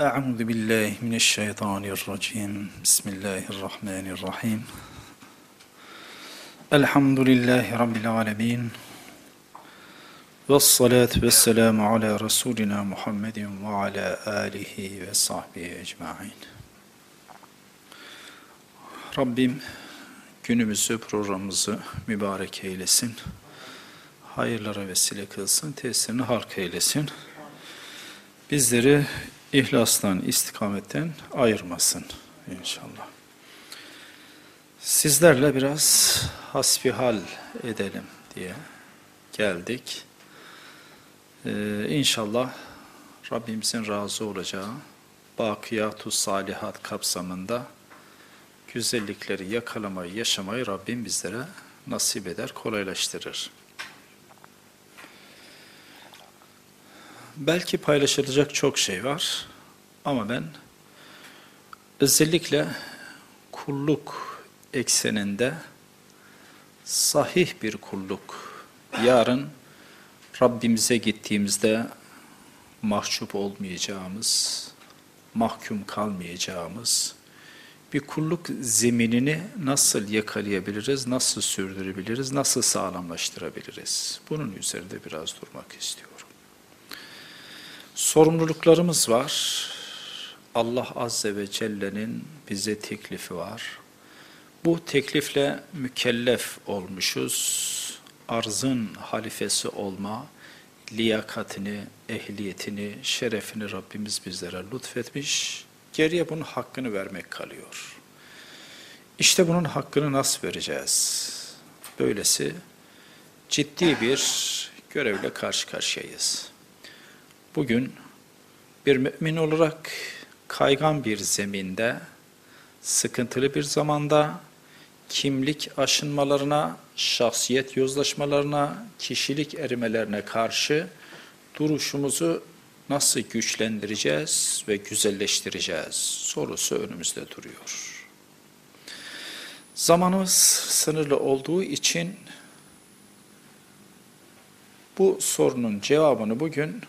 Euzu billahi mineşşeytanirracim. Bismillahirrahmanirrahim. Elhamdülillahi rabbil alamin. Ves salatu vesselamu ala resulina Muhammedin ve ala alihi ve sahbihi ecmaîn. Rabbim günümüzü, programımızı mübarek eylesin. Hayırlara vesile kılsın, tesirini halk eylesin. Bizleri ihlastan, istikametten ayırmasın inşallah. Sizlerle biraz hasbihal edelim diye geldik. Ee, inşallah Rabbimizin razı olacağı bakiyatu salihat kapsamında güzellikleri yakalamayı, yaşamayı Rabbim bizlere nasip eder, kolaylaştırır. Belki paylaşılacak çok şey var ama ben özellikle kulluk ekseninde sahih bir kulluk, yarın Rabbimize gittiğimizde mahcup olmayacağımız, mahkum kalmayacağımız bir kulluk zeminini nasıl yakalayabiliriz, nasıl sürdürebiliriz, nasıl sağlamlaştırabiliriz? Bunun üzerinde biraz durmak istiyorum. Sorumluluklarımız var. Allah Azze ve Celle'nin bize teklifi var. Bu teklifle mükellef olmuşuz. Arzın halifesi olma, liyakatini, ehliyetini, şerefini Rabbimiz bizlere lütfetmiş. Geriye bunun hakkını vermek kalıyor. İşte bunun hakkını nasıl vereceğiz? Böylesi ciddi bir görevle karşı karşıyayız. Bugün bir mümin olarak kaygan bir zeminde, sıkıntılı bir zamanda kimlik aşınmalarına, şahsiyet yozlaşmalarına, kişilik erimelerine karşı duruşumuzu nasıl güçlendireceğiz ve güzelleştireceğiz sorusu önümüzde duruyor. Zamanımız sınırlı olduğu için bu sorunun cevabını bugün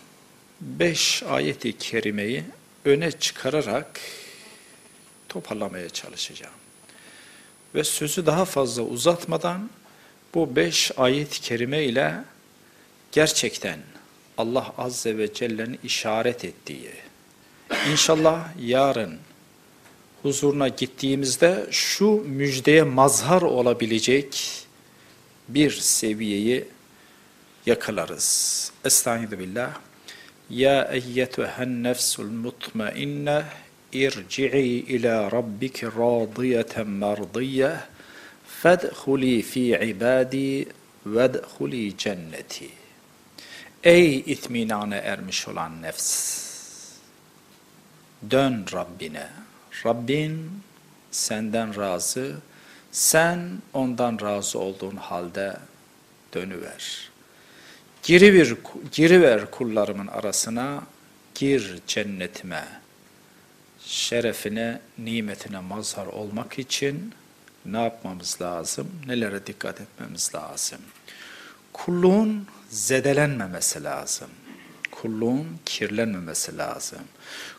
beş ayeti kerimeyi öne çıkararak toparlamaya çalışacağım. Ve sözü daha fazla uzatmadan bu beş ayet-i kerime ile gerçekten Allah Azze ve Celle'nin işaret ettiği, inşallah yarın huzuruna gittiğimizde şu müjdeye mazhar olabilecek bir seviyeyi yakalarız. Estaizu billah. Ya eyyetühen nefsul mutmainneh irci'i ila rabbiki radiyeten merdiyye fedhuli fi ibadi vedhuli cenneti. Ey itminane ermiş olan nefs! Dön Rabbine. Rabbin senden razı, sen ondan razı olduğun halde dönüver. Giri bir giriver kullarımın arasına, gir cennetime. Şerefine, nimetine mazhar olmak için ne yapmamız lazım? Nelere dikkat etmemiz lazım? Kulluğun zedelenmemesi lazım. Kulluğun kirlenmemesi lazım.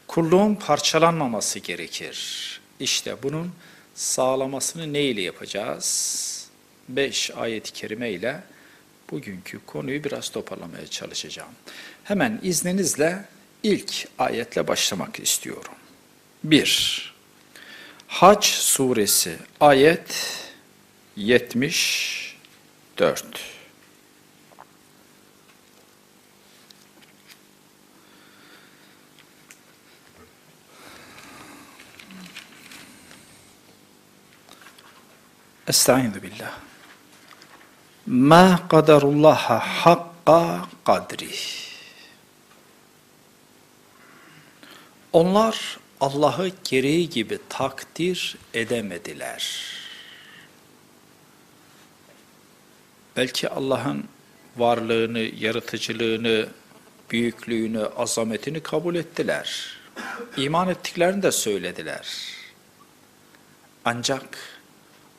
Kulluğun parçalanmaması gerekir. İşte bunun sağlamasını ne ile yapacağız? Beş ayet-i kerime ile bugünkü konuyu biraz toparlamaya çalışacağım. Hemen izninizle ilk ayetle başlamak istiyorum. 1. Hac suresi ayet 74. Estaizu billah. Ma kadarullaha hakka kadri. Onlar Allah'ı gereği gibi takdir edemediler. Belki Allah'ın varlığını, yaratıcılığını, büyüklüğünü, azametini kabul ettiler. İman ettiklerini de söylediler. Ancak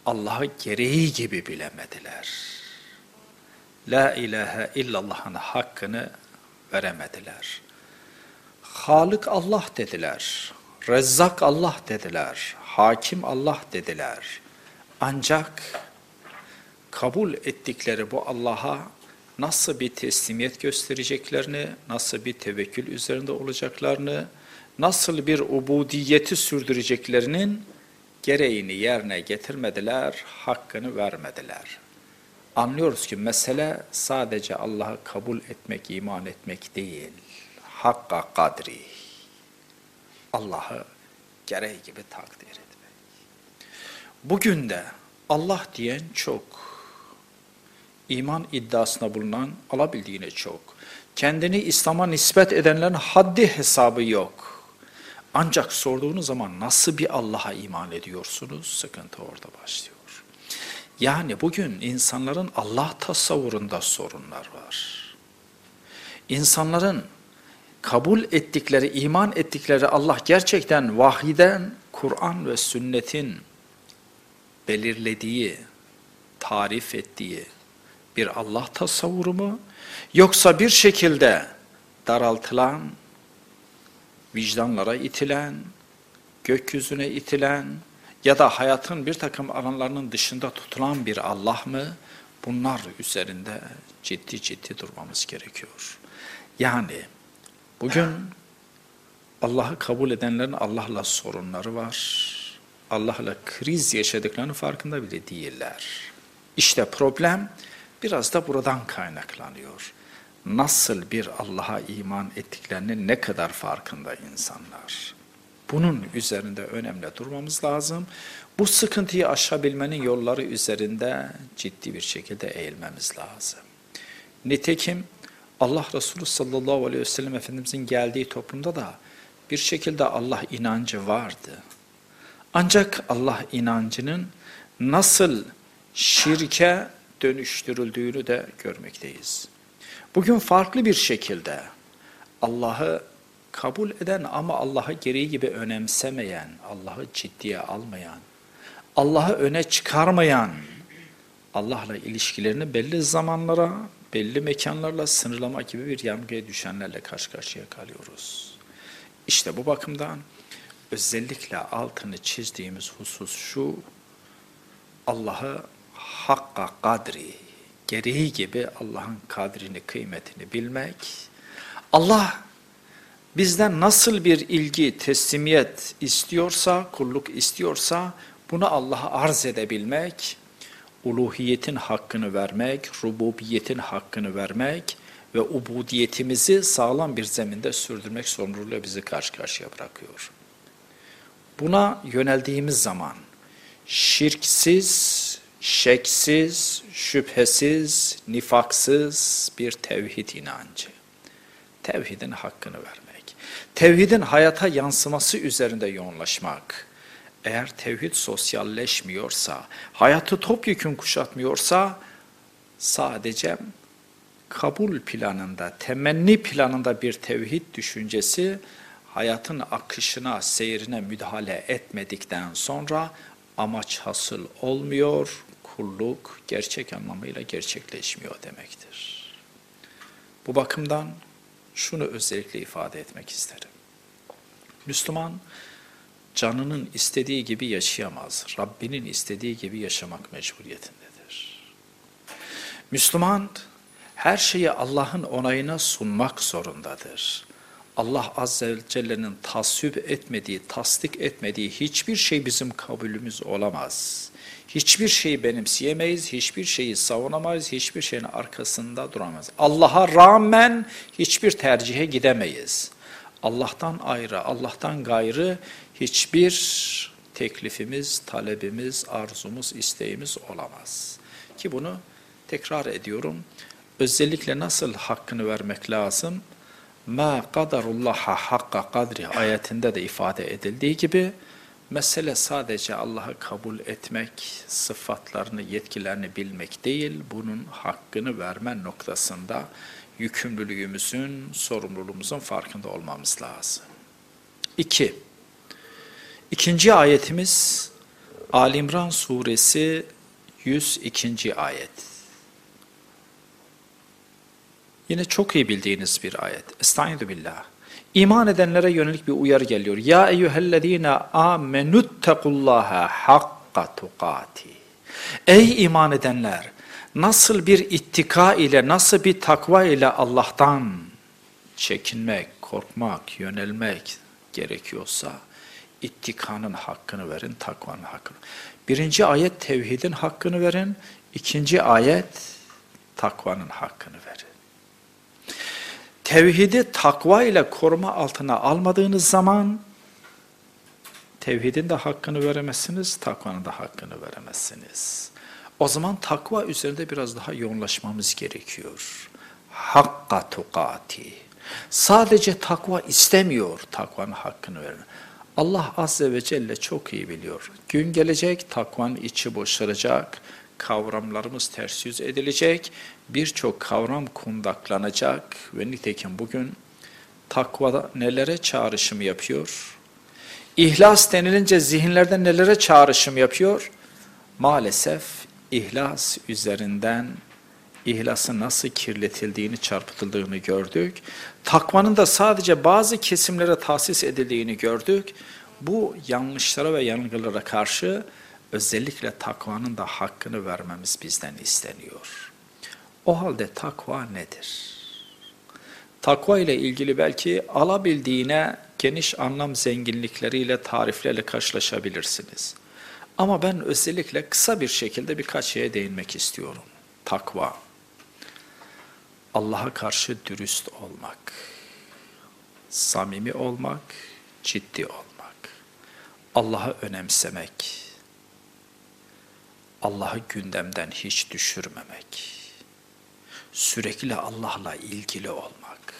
Allah'ı gereği gibi bilemediler. La ilahe illallah'ın hakkını veremediler. Halık Allah dediler. Rezzak Allah dediler. Hakim Allah dediler. Ancak kabul ettikleri bu Allah'a nasıl bir teslimiyet göstereceklerini, nasıl bir tevekkül üzerinde olacaklarını, nasıl bir ubudiyeti sürdüreceklerinin gereğini yerine getirmediler, hakkını vermediler. Anlıyoruz ki mesele sadece Allah'ı kabul etmek, iman etmek değil. Hakka kadri. Allah'ı gereği gibi takdir etmek. Bugün de Allah diyen çok iman iddiasına bulunan alabildiğine çok. Kendini İslam'a nispet edenlerin haddi hesabı yok. Ancak sorduğunuz zaman nasıl bir Allah'a iman ediyorsunuz? Sıkıntı orada başlıyor. Yani bugün insanların Allah tasavvurunda sorunlar var. İnsanların kabul ettikleri, iman ettikleri Allah gerçekten vahiden, Kur'an ve sünnetin belirlediği, tarif ettiği, bir Allah tasavvuru mu? Yoksa bir şekilde daraltılan, vicdanlara itilen, gökyüzüne itilen ya da hayatın bir takım alanlarının dışında tutulan bir Allah mı? Bunlar üzerinde ciddi ciddi durmamız gerekiyor. Yani bugün Allah'ı kabul edenlerin Allah'la sorunları var. Allah'la kriz yaşadıklarının farkında bile değiller. İşte problem biraz da buradan kaynaklanıyor. Nasıl bir Allah'a iman ettiklerinin ne kadar farkında insanlar. Bunun üzerinde önemli durmamız lazım. Bu sıkıntıyı aşabilmenin yolları üzerinde ciddi bir şekilde eğilmemiz lazım. Nitekim Allah Resulü sallallahu aleyhi ve sellem Efendimizin geldiği toplumda da bir şekilde Allah inancı vardı. Ancak Allah inancının nasıl şirke dönüştürüldüğünü de görmekteyiz. Bugün farklı bir şekilde Allah'ı kabul eden ama Allah'ı gereği gibi önemsemeyen, Allah'ı ciddiye almayan, Allah'ı öne çıkarmayan, Allah'la ilişkilerini belli zamanlara, belli mekanlarla sınırlama gibi bir yamgaya düşenlerle karşı karşıya kalıyoruz. İşte bu bakımdan özellikle altını çizdiğimiz husus şu, Allah'ı hakka kadri, gereği gibi Allah'ın kadrini, kıymetini bilmek, Allah bizden nasıl bir ilgi, teslimiyet istiyorsa, kulluk istiyorsa, bunu Allah'a arz edebilmek, uluhiyetin hakkını vermek, rububiyetin hakkını vermek ve ubudiyetimizi sağlam bir zeminde sürdürmek sorumluluğuyla bizi karşı karşıya bırakıyor. Buna yöneldiğimiz zaman şirksiz, şeksiz, şüphesiz, nifaksız bir tevhid inancı. Tevhidin hakkını vermek. Tevhidin hayata yansıması üzerinde yoğunlaşmak. Eğer tevhid sosyalleşmiyorsa, hayatı topyekun kuşatmıyorsa, sadece kabul planında, temenni planında bir tevhid düşüncesi, hayatın akışına, seyrine müdahale etmedikten sonra amaç hasıl olmuyor, kulluk gerçek anlamıyla gerçekleşmiyor demektir. Bu bakımdan şunu özellikle ifade etmek isterim. Müslüman canının istediği gibi yaşayamaz. Rabbinin istediği gibi yaşamak mecburiyetindedir. Müslüman her şeyi Allah'ın onayına sunmak zorundadır. Allah Azze ve Celle'nin tasvip etmediği, tasdik etmediği hiçbir şey bizim kabulümüz olamaz. Hiçbir şeyi benimseyemeyiz, hiçbir şeyi savunamayız, hiçbir şeyin arkasında duramayız. Allah'a rağmen hiçbir tercihe gidemeyiz. Allah'tan ayrı, Allah'tan gayrı hiçbir teklifimiz, talebimiz, arzumuz, isteğimiz olamaz. Ki bunu tekrar ediyorum. Özellikle nasıl hakkını vermek lazım? Ma kadarullaha hakka kadri ayetinde de ifade edildiği gibi mesele sadece Allah'ı kabul etmek, sıfatlarını, yetkilerini bilmek değil, bunun hakkını verme noktasında yükümlülüğümüzün, sorumluluğumuzun farkında olmamız lazım. İki, ikinci ayetimiz Ali İmran suresi 102. ayet. Yine çok iyi bildiğiniz bir ayet. Estaizu billah. İman edenlere yönelik bir uyarı geliyor. Ya eyyühellezine amenuttekullaha hakka tukati. Ey iman edenler! Nasıl bir ittika ile, nasıl bir takva ile Allah'tan çekinmek, korkmak, yönelmek gerekiyorsa ittikanın hakkını verin, takvanın hakkını. Birinci ayet tevhidin hakkını verin, ikinci ayet takvanın hakkını verin. Tevhidi takva ile koruma altına almadığınız zaman tevhidin de hakkını veremezsiniz, takvanın da hakkını veremezsiniz. O zaman takva üzerinde biraz daha yoğunlaşmamız gerekiyor. Hakka tukati. Sadece takva istemiyor takvanın hakkını verin. Allah Azze ve Celle çok iyi biliyor. Gün gelecek, takvanın içi boşalacak, kavramlarımız ters yüz edilecek, birçok kavram kundaklanacak ve nitekim bugün takvada nelere çağrışım yapıyor? İhlas denilince zihinlerde nelere çağrışım yapıyor? Maalesef ihlas üzerinden ihlasın nasıl kirletildiğini, çarpıtıldığını gördük. Takvanın da sadece bazı kesimlere tahsis edildiğini gördük. Bu yanlışlara ve yanılgılara karşı özellikle takvanın da hakkını vermemiz bizden isteniyor. O halde takva nedir? Takva ile ilgili belki alabildiğine geniş anlam zenginlikleriyle, tariflerle karşılaşabilirsiniz. Ama ben özellikle kısa bir şekilde birkaç şeye değinmek istiyorum. Takva. Allah'a karşı dürüst olmak, samimi olmak, ciddi olmak, Allah'ı önemsemek, Allah'ı gündemden hiç düşürmemek, sürekli Allah'la ilgili olmak,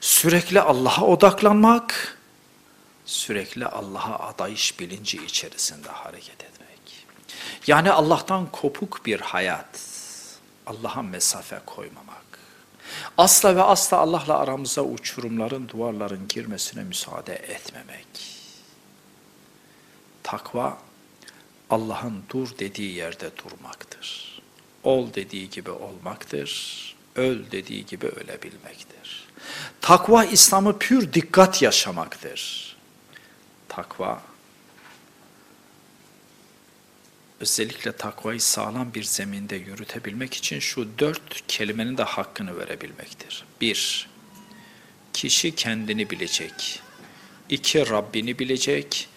sürekli Allah'a odaklanmak, sürekli Allah'a adayış bilinci içerisinde hareket etmek. Yani Allah'tan kopuk bir hayat, Allah'a mesafe koymamak. Asla ve asla Allah'la aramıza uçurumların, duvarların girmesine müsaade etmemek. Takva, Allah'ın dur dediği yerde durmaktır. Ol dediği gibi olmaktır. Öl dediği gibi ölebilmektir. Takva, İslam'ı pür dikkat yaşamaktır. Takva, özellikle takvayı sağlam bir zeminde yürütebilmek için şu dört kelimenin de hakkını verebilmektir. Bir, kişi kendini bilecek. İki, Rabbini bilecek.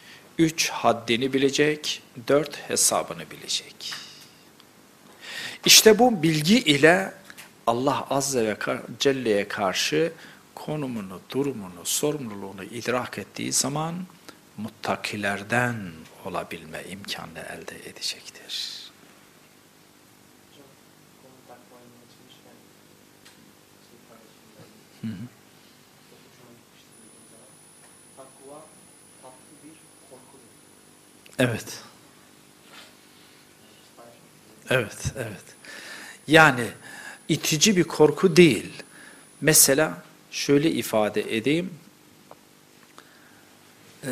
Üç, haddini bilecek. Dört, hesabını bilecek. İşte bu bilgi ile Allah Azze ve Celle'ye karşı konumunu, durumunu, sorumluluğunu idrak ettiği zaman muttakilerden olabilme imkanını elde edecektir. Hı hı. Evet. Evet, evet. Yani itici bir korku değil. Mesela şöyle ifade edeyim. Ee,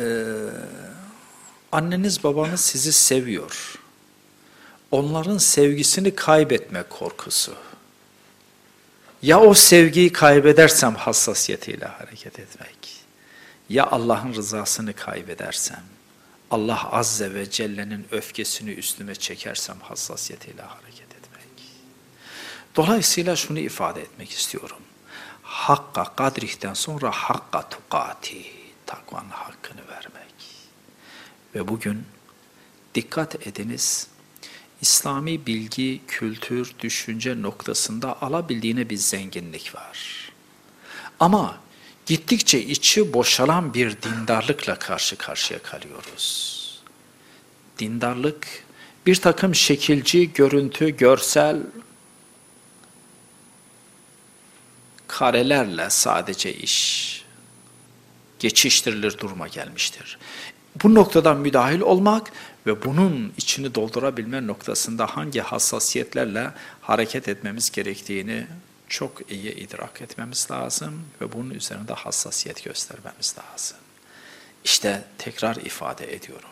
anneniz babanız sizi seviyor. Onların sevgisini kaybetme korkusu. Ya o sevgiyi kaybedersem hassasiyetiyle hareket etmek. Ya Allah'ın rızasını kaybedersem. Allah Azze ve Celle'nin öfkesini üstüme çekersem hassasiyetiyle hareket etmek. Dolayısıyla şunu ifade etmek istiyorum. Hakka kadrihten sonra hakka tukati, takvanın hakkını vermek. Ve bugün dikkat ediniz, İslami bilgi, kültür, düşünce noktasında alabildiğine bir zenginlik var. Ama gittikçe içi boşalan bir dindarlıkla karşı karşıya kalıyoruz. Dindarlık bir takım şekilci, görüntü, görsel karelerle sadece iş geçiştirilir duruma gelmiştir. Bu noktadan müdahil olmak ve bunun içini doldurabilme noktasında hangi hassasiyetlerle hareket etmemiz gerektiğini çok iyi idrak etmemiz lazım ve bunun üzerinde hassasiyet göstermemiz lazım. İşte tekrar ifade ediyorum.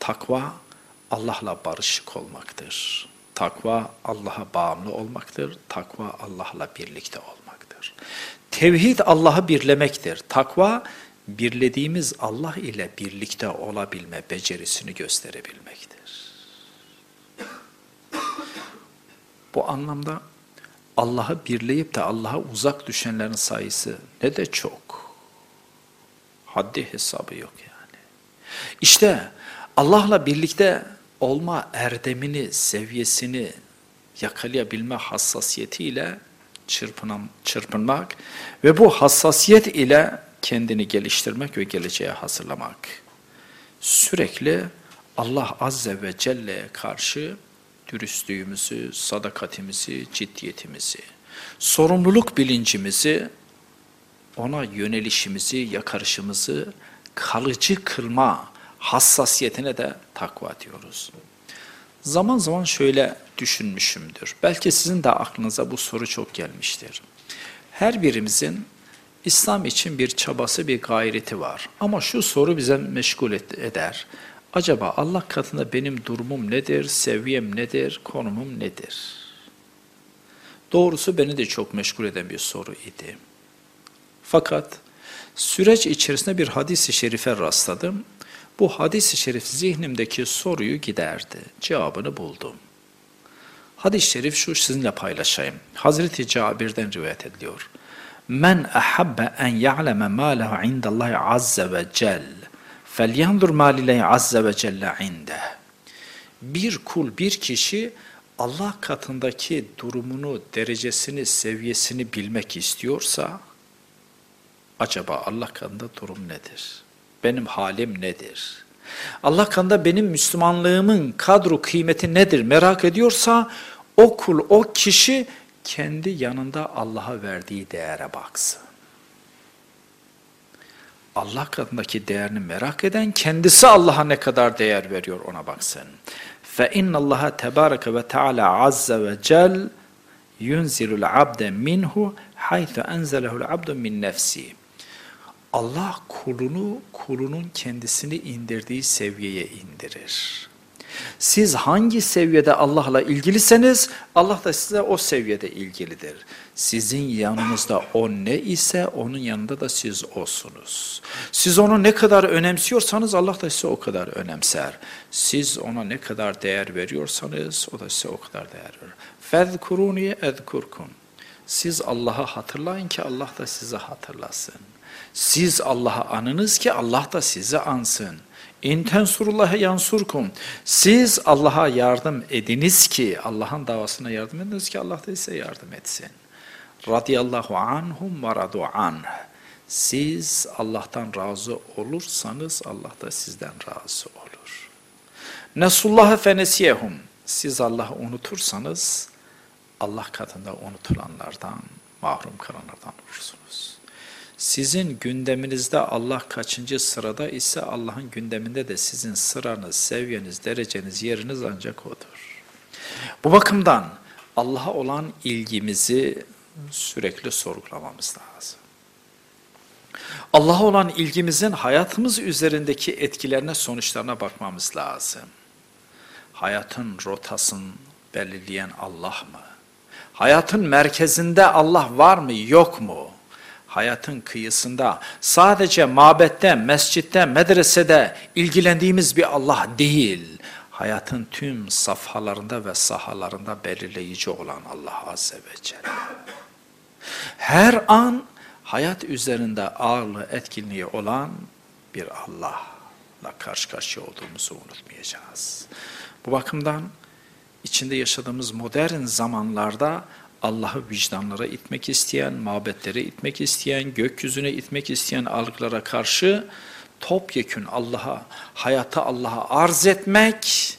Takva Allah'la barışık olmaktır. Takva Allah'a bağımlı olmaktır. Takva Allah'la birlikte olmaktır. Tevhid Allah'ı birlemektir. Takva birlediğimiz Allah ile birlikte olabilme becerisini gösterebilmektir. Bu anlamda Allah'ı birleyip de Allah'a uzak düşenlerin sayısı ne de çok. Haddi hesabı yok yani. İşte Allah'la birlikte olma erdemini, seviyesini yakalayabilme hassasiyetiyle çırpınan, çırpınmak ve bu hassasiyet ile kendini geliştirmek ve geleceğe hazırlamak. Sürekli Allah Azze ve Celle'ye karşı dürüstlüğümüzü, sadakatimizi, ciddiyetimizi, sorumluluk bilincimizi, ona yönelişimizi, yakarışımızı kalıcı kılma hassasiyetine de takva diyoruz. Zaman zaman şöyle düşünmüşümdür. Belki sizin de aklınıza bu soru çok gelmiştir. Her birimizin İslam için bir çabası, bir gayreti var. Ama şu soru bize meşgul eder. Acaba Allah katında benim durumum nedir, seviyem nedir, konumum nedir? Doğrusu beni de çok meşgul eden bir soru idi. Fakat süreç içerisinde bir hadis-i şerife rastladım. Bu hadis-i şerif zihnimdeki soruyu giderdi. Cevabını buldum. Hadis-i şerif şu sizinle paylaşayım. Hazreti Cabir'den rivayet ediliyor. Men ahabbe en ya'leme ma lehu indallahi azze ve cel ma lillahi azze ve celle inde. Bir kul, bir kişi Allah katındaki durumunu, derecesini, seviyesini bilmek istiyorsa acaba Allah katında durum nedir? Benim halim nedir? Allah katında benim Müslümanlığımın kadro kıymeti nedir merak ediyorsa o kul, o kişi kendi yanında Allah'a verdiği değere baksın. Allah katındaki değerini merak eden kendisi Allah'a ne kadar değer veriyor ona baksın. Fe inna Allah tebareke ve teala azze ve cel yunzilul abde minhu haythu enzelehul abdu min nefsi. Allah kulunu kulunun kendisini indirdiği seviyeye indirir. Siz hangi seviyede Allah'la ilgiliseniz Allah da size o seviyede ilgilidir. Sizin yanınızda o ne ise onun yanında da siz olsunuz. Siz onu ne kadar önemsiyorsanız Allah da size o kadar önemser. Siz ona ne kadar değer veriyorsanız o da size o kadar değer verir. Fezkuruni ezkurkum. Siz Allah'ı hatırlayın ki Allah da sizi hatırlasın. Siz Allah'ı anınız ki Allah da sizi ansın. İntensurullaha yansurkum. Siz Allah'a yardım ediniz ki, Allah'ın davasına yardım ediniz ki Allah da size yardım etsin. Radiyallahu anhum ve radu anh. Siz Allah'tan razı olursanız Allah da sizden razı olur. Nesullaha fenesiyehum. Siz Allah'ı unutursanız Allah katında unutulanlardan, mahrum kalanlardan olursunuz. Sizin gündeminizde Allah kaçıncı sırada ise Allah'ın gündeminde de sizin sıranız, seviyeniz, dereceniz, yeriniz ancak odur. Bu bakımdan Allah'a olan ilgimizi sürekli sorgulamamız lazım. Allah'a olan ilgimizin hayatımız üzerindeki etkilerine, sonuçlarına bakmamız lazım. Hayatın rotasını belirleyen Allah mı? Hayatın merkezinde Allah var mı, yok mu? hayatın kıyısında sadece mabette, mescitte, medresede ilgilendiğimiz bir Allah değil, hayatın tüm safhalarında ve sahalarında belirleyici olan Allah Azze ve Celle. Her an hayat üzerinde ağırlığı etkinliği olan bir Allah'la karşı karşıya olduğumuzu unutmayacağız. Bu bakımdan içinde yaşadığımız modern zamanlarda Allah'ı vicdanlara itmek isteyen, mabetlere itmek isteyen, gökyüzüne itmek isteyen algılara karşı topyekün Allah'a, hayata Allah'a arz etmek,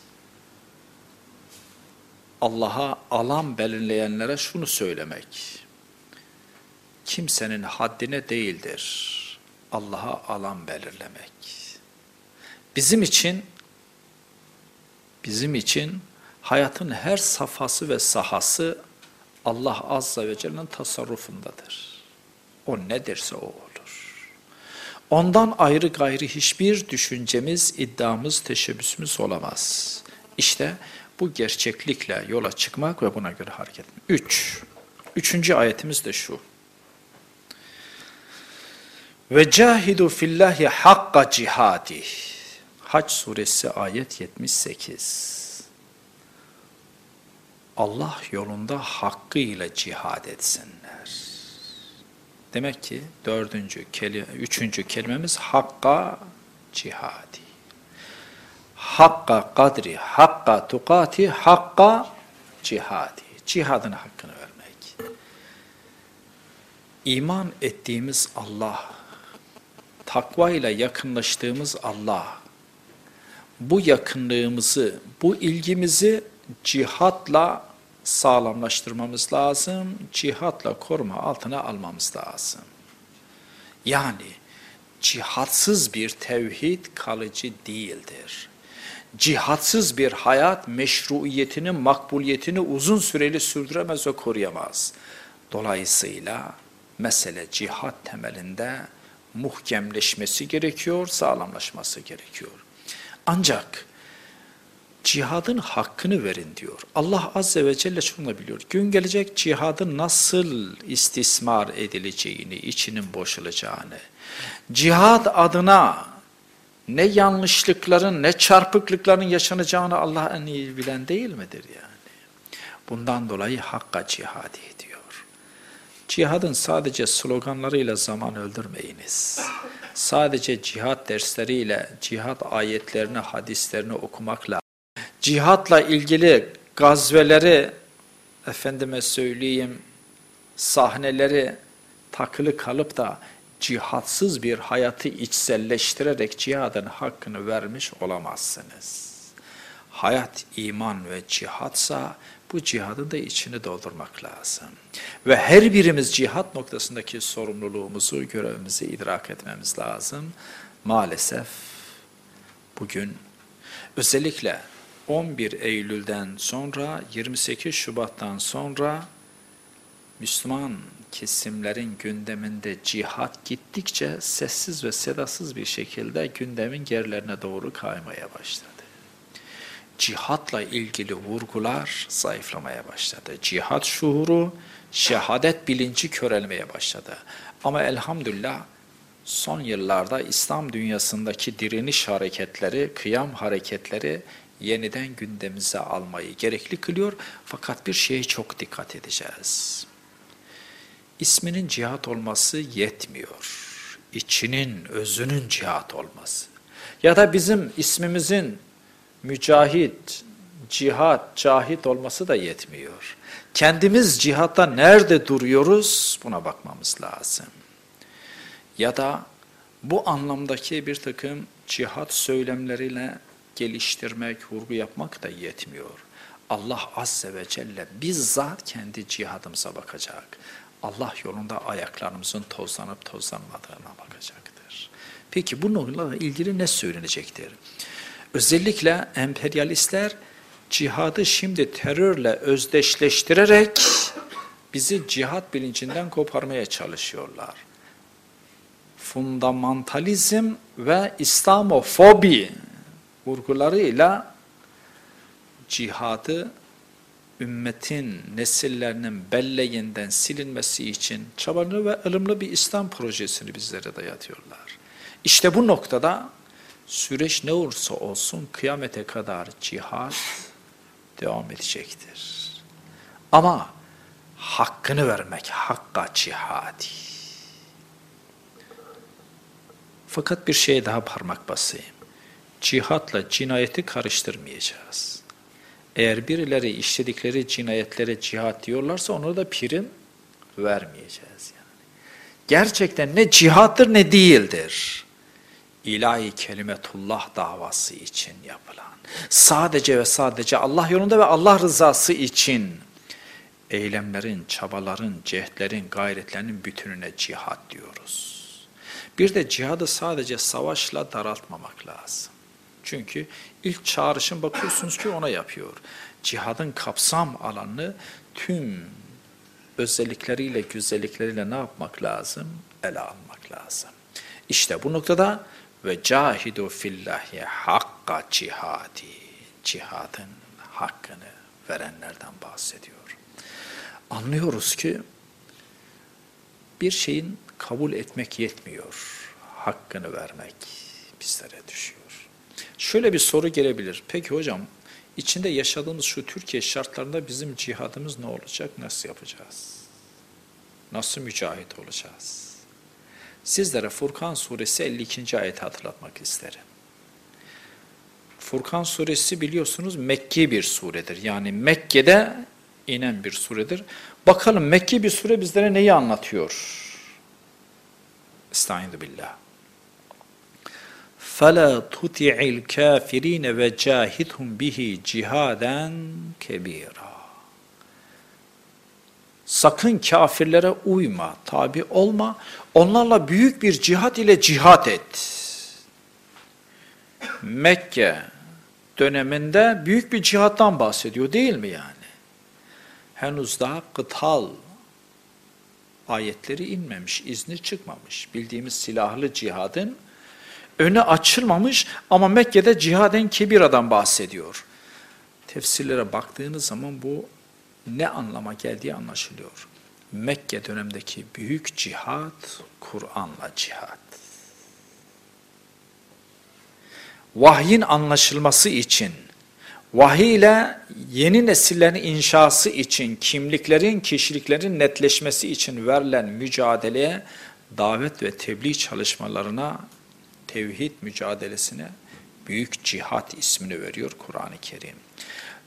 Allah'a alan belirleyenlere şunu söylemek. Kimsenin haddine değildir Allah'a alan belirlemek. Bizim için bizim için hayatın her safhası ve sahası Allah Azze ve Celle'nin tasarrufundadır. O ne derse o olur. Ondan ayrı gayri hiçbir düşüncemiz, iddiamız, teşebbüsümüz olamaz. İşte bu gerçeklikle yola çıkmak ve buna göre hareket etmek. Üç. Üçüncü ayetimiz de şu. Ve cahidu fillahi hakka cihadi. Haç suresi ayet 78. Allah yolunda hakkıyla cihad etsinler. Demek ki dördüncü, kelime, üçüncü kelimemiz hakka cihadi. Hakka kadri, hakka tukati, hakka cihadi. Cihadın hakkını vermek. İman ettiğimiz Allah, takva ile yakınlaştığımız Allah, bu yakınlığımızı, bu ilgimizi cihatla sağlamlaştırmamız lazım, cihatla koruma altına almamız lazım. Yani cihatsız bir tevhid kalıcı değildir. Cihatsız bir hayat meşruiyetini, makbuliyetini uzun süreli sürdüremez ve koruyamaz. Dolayısıyla mesele cihat temelinde muhkemleşmesi gerekiyor, sağlamlaşması gerekiyor. Ancak cihadın hakkını verin diyor. Allah Azze ve Celle şunu biliyor. Gün gelecek cihadın nasıl istismar edileceğini, içinin boşalacağını, cihad adına ne yanlışlıkların, ne çarpıklıkların yaşanacağını Allah en iyi bilen değil midir yani? Bundan dolayı hakka cihad ediyor. Cihadın sadece sloganlarıyla zaman öldürmeyiniz. Sadece cihat dersleriyle, cihat ayetlerini, hadislerini okumakla, cihatla ilgili gazveleri, efendime söyleyeyim, sahneleri takılı kalıp da cihatsız bir hayatı içselleştirerek cihadın hakkını vermiş olamazsınız. Hayat, iman ve cihatsa bu cihadın da içini doldurmak lazım. Ve her birimiz cihat noktasındaki sorumluluğumuzu, görevimizi idrak etmemiz lazım. Maalesef bugün özellikle 11 Eylül'den sonra 28 Şubat'tan sonra Müslüman kesimlerin gündeminde cihat gittikçe sessiz ve sedasız bir şekilde gündemin gerilerine doğru kaymaya başladı. Cihatla ilgili vurgular zayıflamaya başladı. Cihat şuuru, şehadet bilinci körelmeye başladı. Ama elhamdülillah son yıllarda İslam dünyasındaki direniş hareketleri, kıyam hareketleri yeniden gündemimize almayı gerekli kılıyor. Fakat bir şeye çok dikkat edeceğiz. İsminin cihat olması yetmiyor. İçinin, özünün cihat olması. Ya da bizim ismimizin mücahit, cihat, cahit olması da yetmiyor. Kendimiz cihatta nerede duruyoruz buna bakmamız lazım. Ya da bu anlamdaki bir takım cihat söylemleriyle geliştirmek, vurgu yapmak da yetmiyor. Allah Azze ve Celle bizzat kendi cihadımıza bakacak. Allah yolunda ayaklarımızın tozlanıp tozlanmadığına bakacaktır. Peki bununla ilgili ne söylenecektir? Özellikle emperyalistler cihadı şimdi terörle özdeşleştirerek bizi cihat bilincinden koparmaya çalışıyorlar. Fundamentalizm ve İslamofobi vurgularıyla cihadı ümmetin nesillerinin belleğinden silinmesi için çabalı ve ılımlı bir İslam projesini bizlere dayatıyorlar. İşte bu noktada süreç ne olursa olsun kıyamete kadar cihad devam edecektir. Ama hakkını vermek, hakka cihadi. Fakat bir şeye daha parmak basayım. Cihatla cinayeti karıştırmayacağız. Eğer birileri işledikleri cinayetlere cihat diyorlarsa onu da prim vermeyeceğiz yani. Gerçekten ne cihattır ne değildir. İlahi kelimetullah davası için yapılan, sadece ve sadece Allah yolunda ve Allah rızası için eylemlerin, çabaların, cehdlerin, gayretlerinin bütününe cihat diyoruz. Bir de cihadı sadece savaşla daraltmamak lazım. Çünkü ilk çağrışım bakıyorsunuz ki ona yapıyor. Cihadın kapsam alanını tüm özellikleriyle, güzellikleriyle ne yapmak lazım? Ele almak lazım. İşte bu noktada ve cahidu fillahi hakka cihadi. Cihadın hakkını verenlerden bahsediyor. Anlıyoruz ki bir şeyin kabul etmek yetmiyor. Hakkını vermek bizlere düşüyor. Şöyle bir soru gelebilir. Peki hocam içinde yaşadığımız şu Türkiye şartlarında bizim cihadımız ne olacak? Nasıl yapacağız? Nasıl mücahit olacağız? Sizlere Furkan suresi 52. ayeti hatırlatmak isterim. Furkan suresi biliyorsunuz Mekki bir suredir. Yani Mekke'de inen bir suredir. Bakalım Mekki bir sure bizlere neyi anlatıyor? Estaizu billah. فَلَا تُطِعِ الْكَافِر۪ينَ وَجَاهِدْهُمْ بِهِ cihaden kebira. Sakın kafirlere uyma, tabi olma. Onlarla büyük bir cihat ile cihat et. Mekke döneminde büyük bir cihattan bahsediyor değil mi yani? Henüz daha kıtal ayetleri inmemiş, izni çıkmamış. Bildiğimiz silahlı cihadın önü açılmamış ama Mekke'de cihaden kebiradan bahsediyor. Tefsirlere baktığınız zaman bu ne anlama geldiği anlaşılıyor. Mekke dönemdeki büyük cihat, Kur'an'la cihat. Vahyin anlaşılması için, vahiy ile yeni nesillerin inşası için, kimliklerin, kişiliklerin netleşmesi için verilen mücadeleye, davet ve tebliğ çalışmalarına, tevhid mücadelesine büyük cihat ismini veriyor Kur'an-ı Kerim.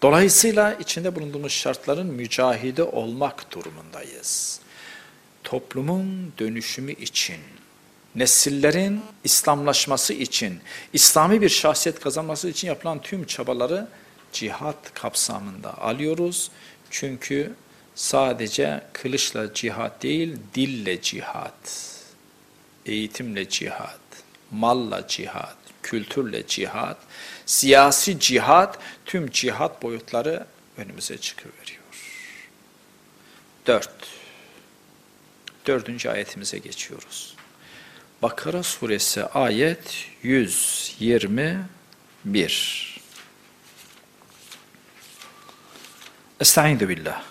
Dolayısıyla içinde bulunduğumuz şartların mücahide olmak durumundayız. Toplumun dönüşümü için, nesillerin İslamlaşması için, İslami bir şahsiyet kazanması için yapılan tüm çabaları cihat kapsamında alıyoruz. Çünkü sadece kılıçla cihat değil, dille cihat, eğitimle cihat, malla cihat, kültürle cihat, siyasi cihat, tüm cihat boyutları önümüze çıkıveriyor. Dört. Dördüncü ayetimize geçiyoruz. Bakara suresi ayet 121. Estaizu billah.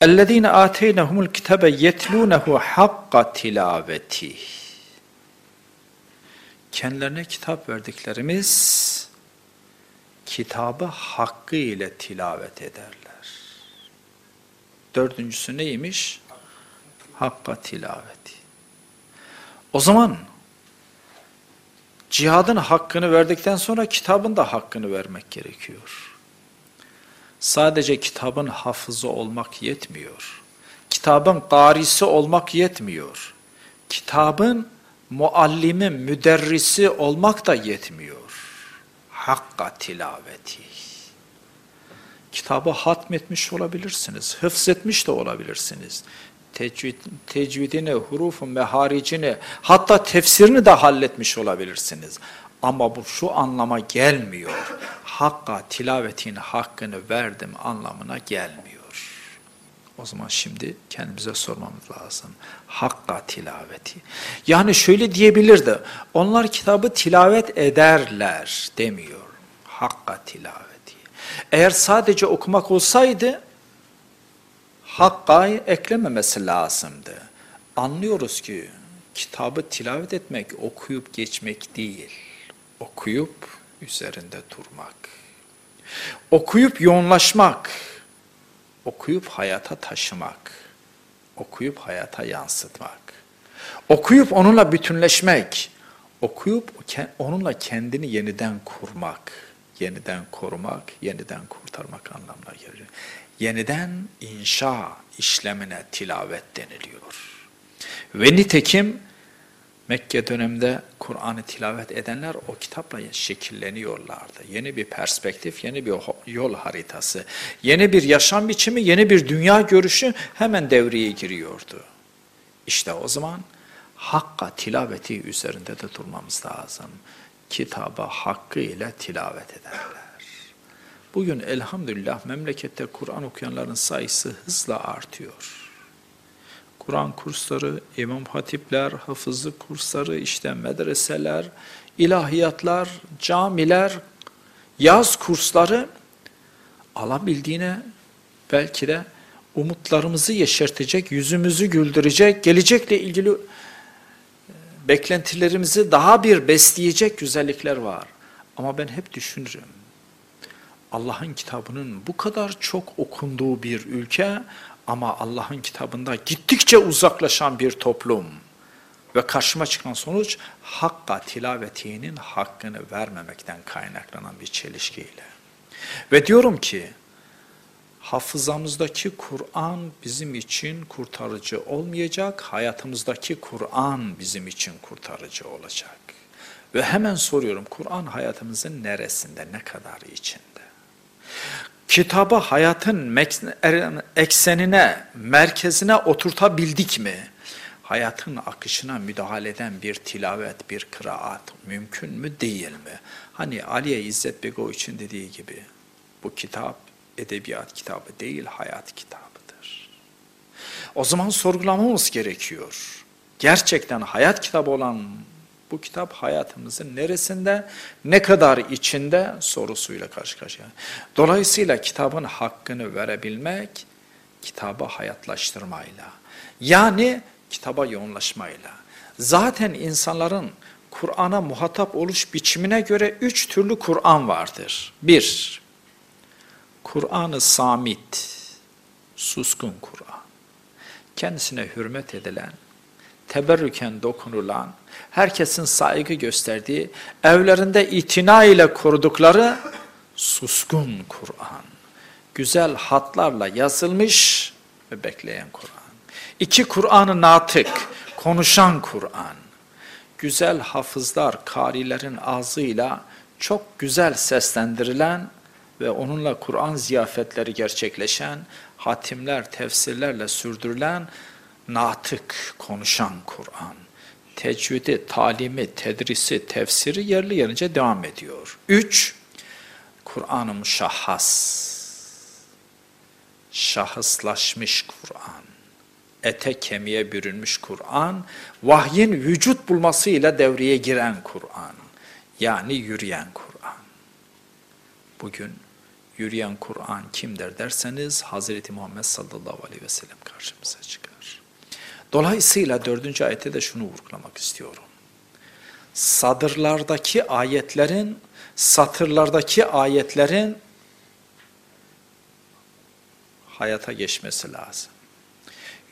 اَلَّذ۪ينَ آتَيْنَهُمُ الْكِتَبَ يَتْلُونَهُ حَقَّ تِلَاوَتِهِ Kendilerine kitap verdiklerimiz kitabı hakkı ile tilavet ederler. Dördüncüsü neymiş? Hakka tilaveti. O zaman cihadın hakkını verdikten sonra kitabın da hakkını vermek gerekiyor. Sadece kitabın hafızı olmak yetmiyor. Kitabın garisi olmak yetmiyor. Kitabın muallimi, müderrisi olmak da yetmiyor. Hakka tilaveti. Kitabı hatmetmiş olabilirsiniz, hıfzetmiş de olabilirsiniz. Tecvid, tecvidini, hurufun meharicini, hatta tefsirini de halletmiş olabilirsiniz. Ama bu şu anlama gelmiyor. Hakka tilavetin hakkını verdim anlamına gelmiyor. O zaman şimdi kendimize sormamız lazım. Hakka tilaveti. Yani şöyle diyebilirdi. Onlar kitabı tilavet ederler demiyor. Hakka tilaveti. Eğer sadece okumak olsaydı Hakka'yı eklememesi lazımdı. Anlıyoruz ki kitabı tilavet etmek okuyup geçmek değil. Okuyup üzerinde durmak. Okuyup yoğunlaşmak okuyup hayata taşımak, okuyup hayata yansıtmak, okuyup onunla bütünleşmek, okuyup onunla kendini yeniden kurmak, yeniden korumak, yeniden kurtarmak anlamına geliyor. Yeniden inşa işlemine tilavet deniliyor. Ve nitekim Mekke döneminde Kur'an'ı tilavet edenler o kitapla şekilleniyorlardı. Yeni bir perspektif, yeni bir yol haritası, yeni bir yaşam biçimi, yeni bir dünya görüşü hemen devreye giriyordu. İşte o zaman Hakka tilaveti üzerinde de durmamız lazım. Kitaba hakkı ile tilavet ederler. Bugün elhamdülillah memlekette Kur'an okuyanların sayısı hızla artıyor. Kur'an kursları, imam hatipler, hafızlık kursları, işte medreseler, ilahiyatlar, camiler, yaz kursları alabildiğine belki de umutlarımızı yeşertecek, yüzümüzü güldürecek, gelecekle ilgili e, beklentilerimizi daha bir besleyecek güzellikler var. Ama ben hep düşünürüm. Allah'ın kitabının bu kadar çok okunduğu bir ülke ama Allah'ın kitabında gittikçe uzaklaşan bir toplum. Ve karşıma çıkan sonuç hakka tilavetinin hakkını vermemekten kaynaklanan bir çelişkiyle. Ve diyorum ki hafızamızdaki Kur'an bizim için kurtarıcı olmayacak, hayatımızdaki Kur'an bizim için kurtarıcı olacak. Ve hemen soruyorum Kur'an hayatımızın neresinde, ne kadar içinde? Kitabı hayatın eksenine, merkezine oturtabildik mi? Hayatın akışına müdahale eden bir tilavet, bir kıraat mümkün mü değil mi? Hani Aliye İzzet Bego için dediği gibi bu kitap edebiyat kitabı değil, hayat kitabıdır. O zaman sorgulamamız gerekiyor. Gerçekten hayat kitabı olan bu kitap hayatımızın neresinde, ne kadar içinde sorusuyla karşı karşıya. Dolayısıyla kitabın hakkını verebilmek, kitabı hayatlaştırmayla, yani kitaba yoğunlaşmayla. Zaten insanların Kur'an'a muhatap oluş biçimine göre üç türlü Kur'an vardır. Bir, Kur'an-ı Samit, suskun Kur'an. Kendisine hürmet edilen, teberrüken dokunulan, herkesin saygı gösterdiği, evlerinde itina ile korudukları suskun Kur'an. Güzel hatlarla yazılmış ve bekleyen Kur'an. İki Kur'an-ı natık, konuşan Kur'an. Güzel hafızlar, karilerin ağzıyla çok güzel seslendirilen ve onunla Kur'an ziyafetleri gerçekleşen, hatimler, tefsirlerle sürdürülen, natık, konuşan Kur'an. Tecvidi, talimi, tedrisi, tefsiri yerli yerince devam ediyor. Üç, Kur'an-ı muşahhas, şahıslaşmış Kur'an, ete kemiğe bürünmüş Kur'an, vahyin vücut bulmasıyla devreye giren Kur'an, yani yürüyen Kur'an. Bugün yürüyen Kur'an kimdir derseniz Hazreti Muhammed sallallahu aleyhi ve sellem karşımıza çıkar. Dolayısıyla dördüncü ayette de şunu vurgulamak istiyorum. Sadırlardaki ayetlerin, satırlardaki ayetlerin hayata geçmesi lazım.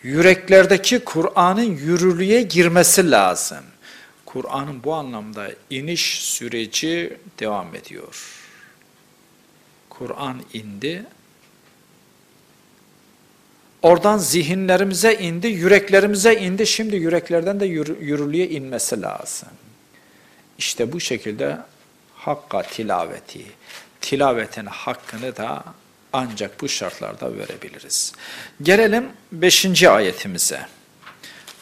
Yüreklerdeki Kur'an'ın yürürlüğe girmesi lazım. Kur'an'ın bu anlamda iniş süreci devam ediyor. Kur'an indi. Oradan zihinlerimize indi, yüreklerimize indi. Şimdi yüreklerden de yürürlüğe inmesi lazım. İşte bu şekilde hakka tilaveti, tilavetin hakkını da ancak bu şartlarda verebiliriz. Gelelim beşinci ayetimize.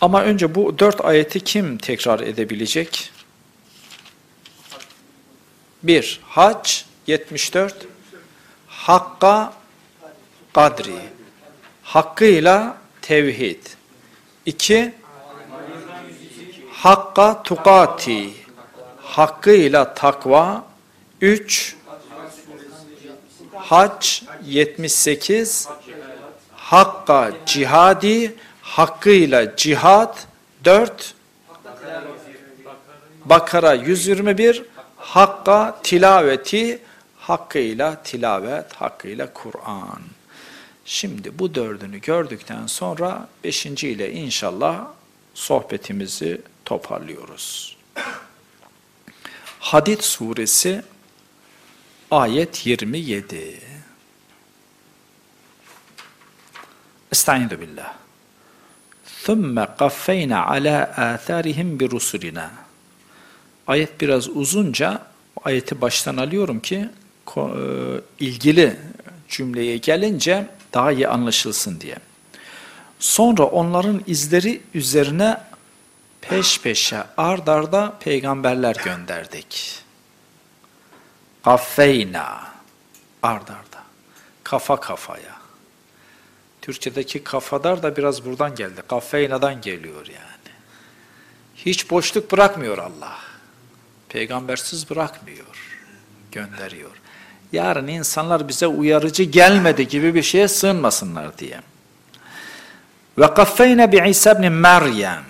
Ama önce bu dört ayeti kim tekrar edebilecek? Bir, Hac 74, Hakka kadri, hakkıyla tevhid. İki, Hakka tukati, hakkıyla takva. Üç, Hac 78, Hakka cihadi, hakkıyla cihat. Dört, Bakara 121, Hakka tilaveti, hakkıyla tilavet, hakkıyla Kur'an. Şimdi bu dördünü gördükten sonra beşinci ile inşallah sohbetimizi toparlıyoruz. Hadid suresi ayet 27. Estaizu billah. ثُمَّ قَفَّيْنَ عَلَى آثَارِهِمْ بِرُسُلِنَا Ayet biraz uzunca, ayeti baştan alıyorum ki e, ilgili cümleye gelince daha iyi anlaşılsın diye. Sonra onların izleri üzerine peş peşe ard arda peygamberler gönderdik. Kaffeyna ard arda. Kafa kafaya. Türkçedeki kafadar da biraz buradan geldi. Kaffeyna'dan geliyor yani. Hiç boşluk bırakmıyor Allah. Peygambersiz bırakmıyor. Gönderiyor yarın insanlar bize uyarıcı gelmedi gibi bir şeye sığınmasınlar diye. Ve kaffeyne bi İsa ibn Meryem.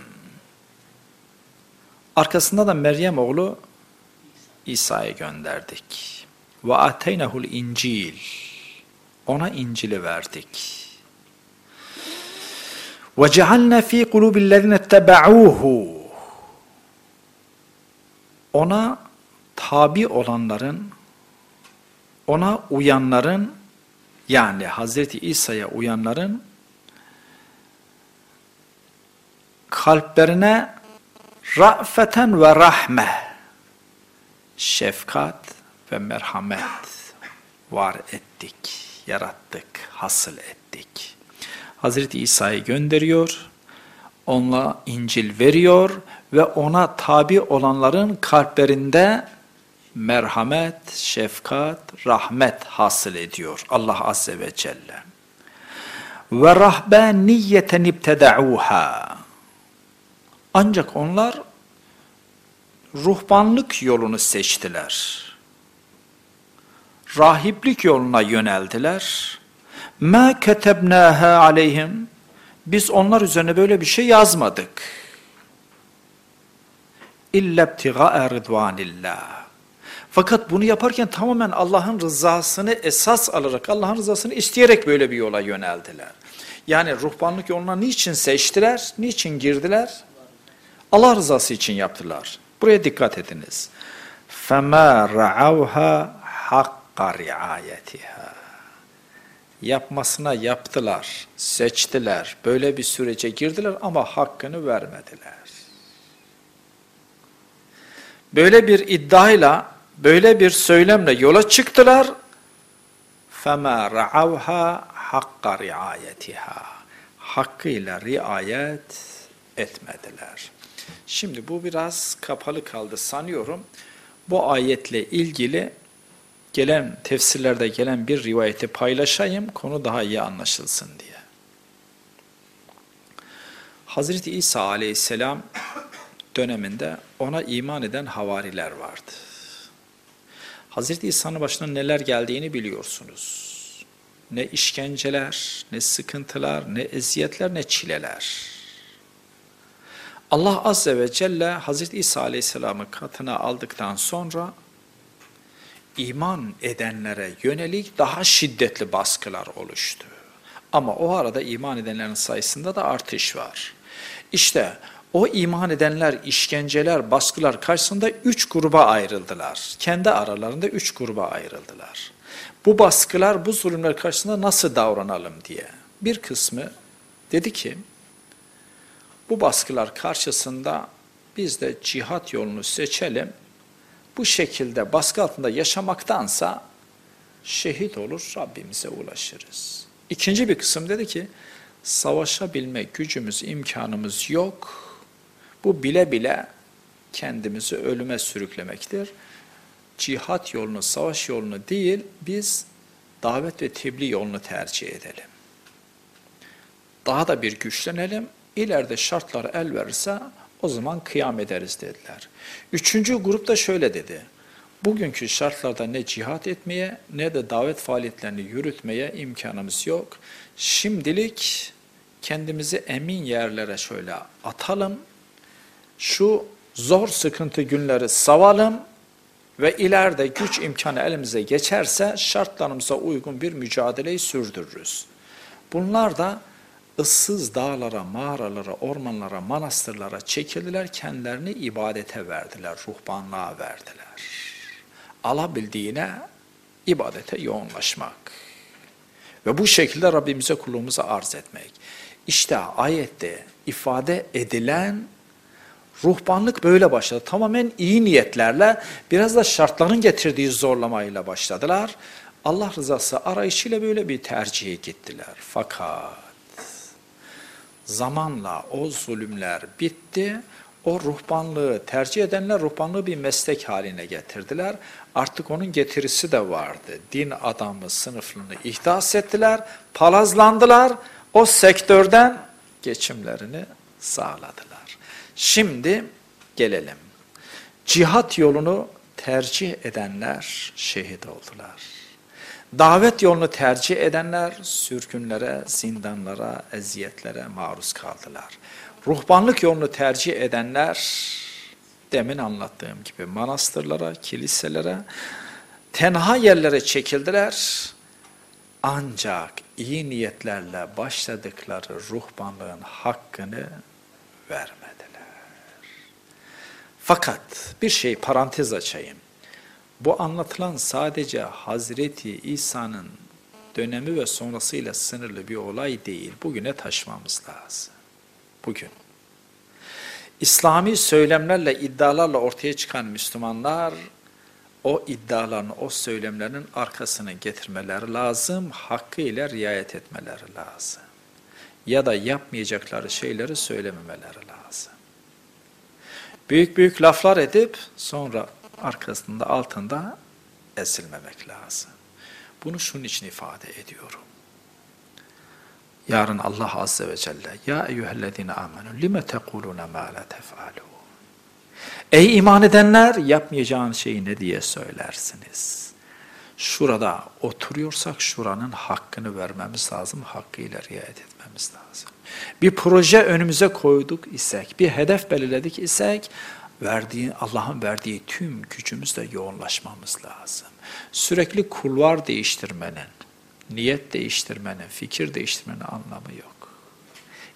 Arkasında da Meryem oğlu İsa'yı gönderdik. Ve ateynehul İncil. Ona İncil'i verdik. Ve cealna fi kulubillezine tebauhu. Ona tabi olanların, ona uyanların, yani Hazreti İsa'ya uyanların kalplerine ra'feten ve rahme, şefkat ve merhamet var ettik, yarattık, hasıl ettik. Hazreti İsa'yı gönderiyor, onunla İncil veriyor ve ona tabi olanların kalplerinde merhamet, şefkat, rahmet hasıl ediyor Allah Azze ve Celle. Ve rahbaniyeten ibteda'uha. Ancak onlar ruhbanlık yolunu seçtiler. Rahiplik yoluna yöneldiler. Ma ketebnaha aleyhim. Biz onlar üzerine böyle bir şey yazmadık. İlla ibtiga'a ridvanillah. Fakat bunu yaparken tamamen Allah'ın rızasını esas alarak, Allah'ın rızasını isteyerek böyle bir yola yöneldiler. Yani ruhbanlık yoluna niçin seçtiler, niçin girdiler? Allah rızası için yaptılar. Buraya dikkat ediniz. فَمَا رَعَوْهَا حَقَّ رِعَايَتِهَا Yapmasına yaptılar, seçtiler, böyle bir sürece girdiler ama hakkını vermediler. Böyle bir iddiayla, böyle bir söylemle yola çıktılar. فَمَا رَعَوْهَا حَقَّ رِعَايَتِهَا Hakkıyla riayet etmediler. Şimdi bu biraz kapalı kaldı sanıyorum. Bu ayetle ilgili gelen tefsirlerde gelen bir rivayeti paylaşayım, konu daha iyi anlaşılsın diye. Hazreti İsa aleyhisselam döneminde ona iman eden havariler vardı. Hazreti İsa'nın başına neler geldiğini biliyorsunuz. Ne işkenceler, ne sıkıntılar, ne eziyetler, ne çileler. Allah Azze ve Celle Hazreti İsa Aleyhisselam'ı katına aldıktan sonra iman edenlere yönelik daha şiddetli baskılar oluştu. Ama o arada iman edenlerin sayısında da artış var. İşte o iman edenler işkenceler, baskılar karşısında üç gruba ayrıldılar. Kendi aralarında üç gruba ayrıldılar. Bu baskılar, bu zulümler karşısında nasıl davranalım diye. Bir kısmı dedi ki, bu baskılar karşısında biz de cihat yolunu seçelim. Bu şekilde baskı altında yaşamaktansa şehit olur, Rabbimize ulaşırız. İkinci bir kısım dedi ki, savaşabilme gücümüz, imkanımız yok. Bu bile bile kendimizi ölüme sürüklemektir. Cihat yolunu, savaş yolunu değil, biz davet ve tebliğ yolunu tercih edelim. Daha da bir güçlenelim, ileride şartlar el verirse o zaman kıyam ederiz dediler. Üçüncü grup da şöyle dedi. Bugünkü şartlarda ne cihat etmeye ne de davet faaliyetlerini yürütmeye imkanımız yok. Şimdilik kendimizi emin yerlere şöyle atalım. Şu zor sıkıntı günleri savalım ve ileride güç imkanı elimize geçerse şartlarımıza uygun bir mücadeleyi sürdürürüz. Bunlar da ıssız dağlara, mağaralara, ormanlara, manastırlara çekildiler, kendilerini ibadete verdiler, ruhbanlığa verdiler. Alabildiğine ibadete yoğunlaşmak ve bu şekilde Rabbimize kulluğumuzu arz etmek. İşte ayette ifade edilen ruhbanlık böyle başladı. Tamamen iyi niyetlerle, biraz da şartların getirdiği zorlamayla başladılar. Allah rızası arayışıyla böyle bir tercihe gittiler. Fakat zamanla o zulümler bitti. O ruhbanlığı tercih edenler ruhbanlığı bir meslek haline getirdiler. Artık onun getirisi de vardı. Din adamı sınıfını ihdas ettiler, palazlandılar. O sektörden geçimlerini sağladılar. Şimdi gelelim. Cihat yolunu tercih edenler şehit oldular. Davet yolunu tercih edenler sürgünlere, zindanlara, eziyetlere maruz kaldılar. Ruhbanlık yolunu tercih edenler demin anlattığım gibi manastırlara, kiliselere, tenha yerlere çekildiler. Ancak iyi niyetlerle başladıkları ruhbanlığın hakkını vermediler. Fakat bir şey parantez açayım. Bu anlatılan sadece Hazreti İsa'nın dönemi ve sonrasıyla sınırlı bir olay değil. Bugüne taşımamız lazım. Bugün. İslami söylemlerle, iddialarla ortaya çıkan Müslümanlar o iddiaların, o söylemlerin arkasını getirmeleri lazım, hakkıyla riayet etmeleri lazım. Ya da yapmayacakları şeyleri söylememeleri lazım. Büyük büyük laflar edip sonra arkasında altında ezilmemek lazım. Bunu şunun için ifade ediyorum. Yarın Allah Azze ve Celle Ya eyyühellezine amenu lime tekulune ma la tef'alun Ey iman edenler yapmayacağın şeyi ne diye söylersiniz? Şurada oturuyorsak şuranın hakkını vermemiz lazım, hakkıyla riayet etmemiz lazım. Bir proje önümüze koyduk isek, bir hedef belirledik isek, verdiği Allah'ın verdiği tüm gücümüzle yoğunlaşmamız lazım. Sürekli kulvar değiştirmenin, niyet değiştirmenin, fikir değiştirmenin anlamı yok.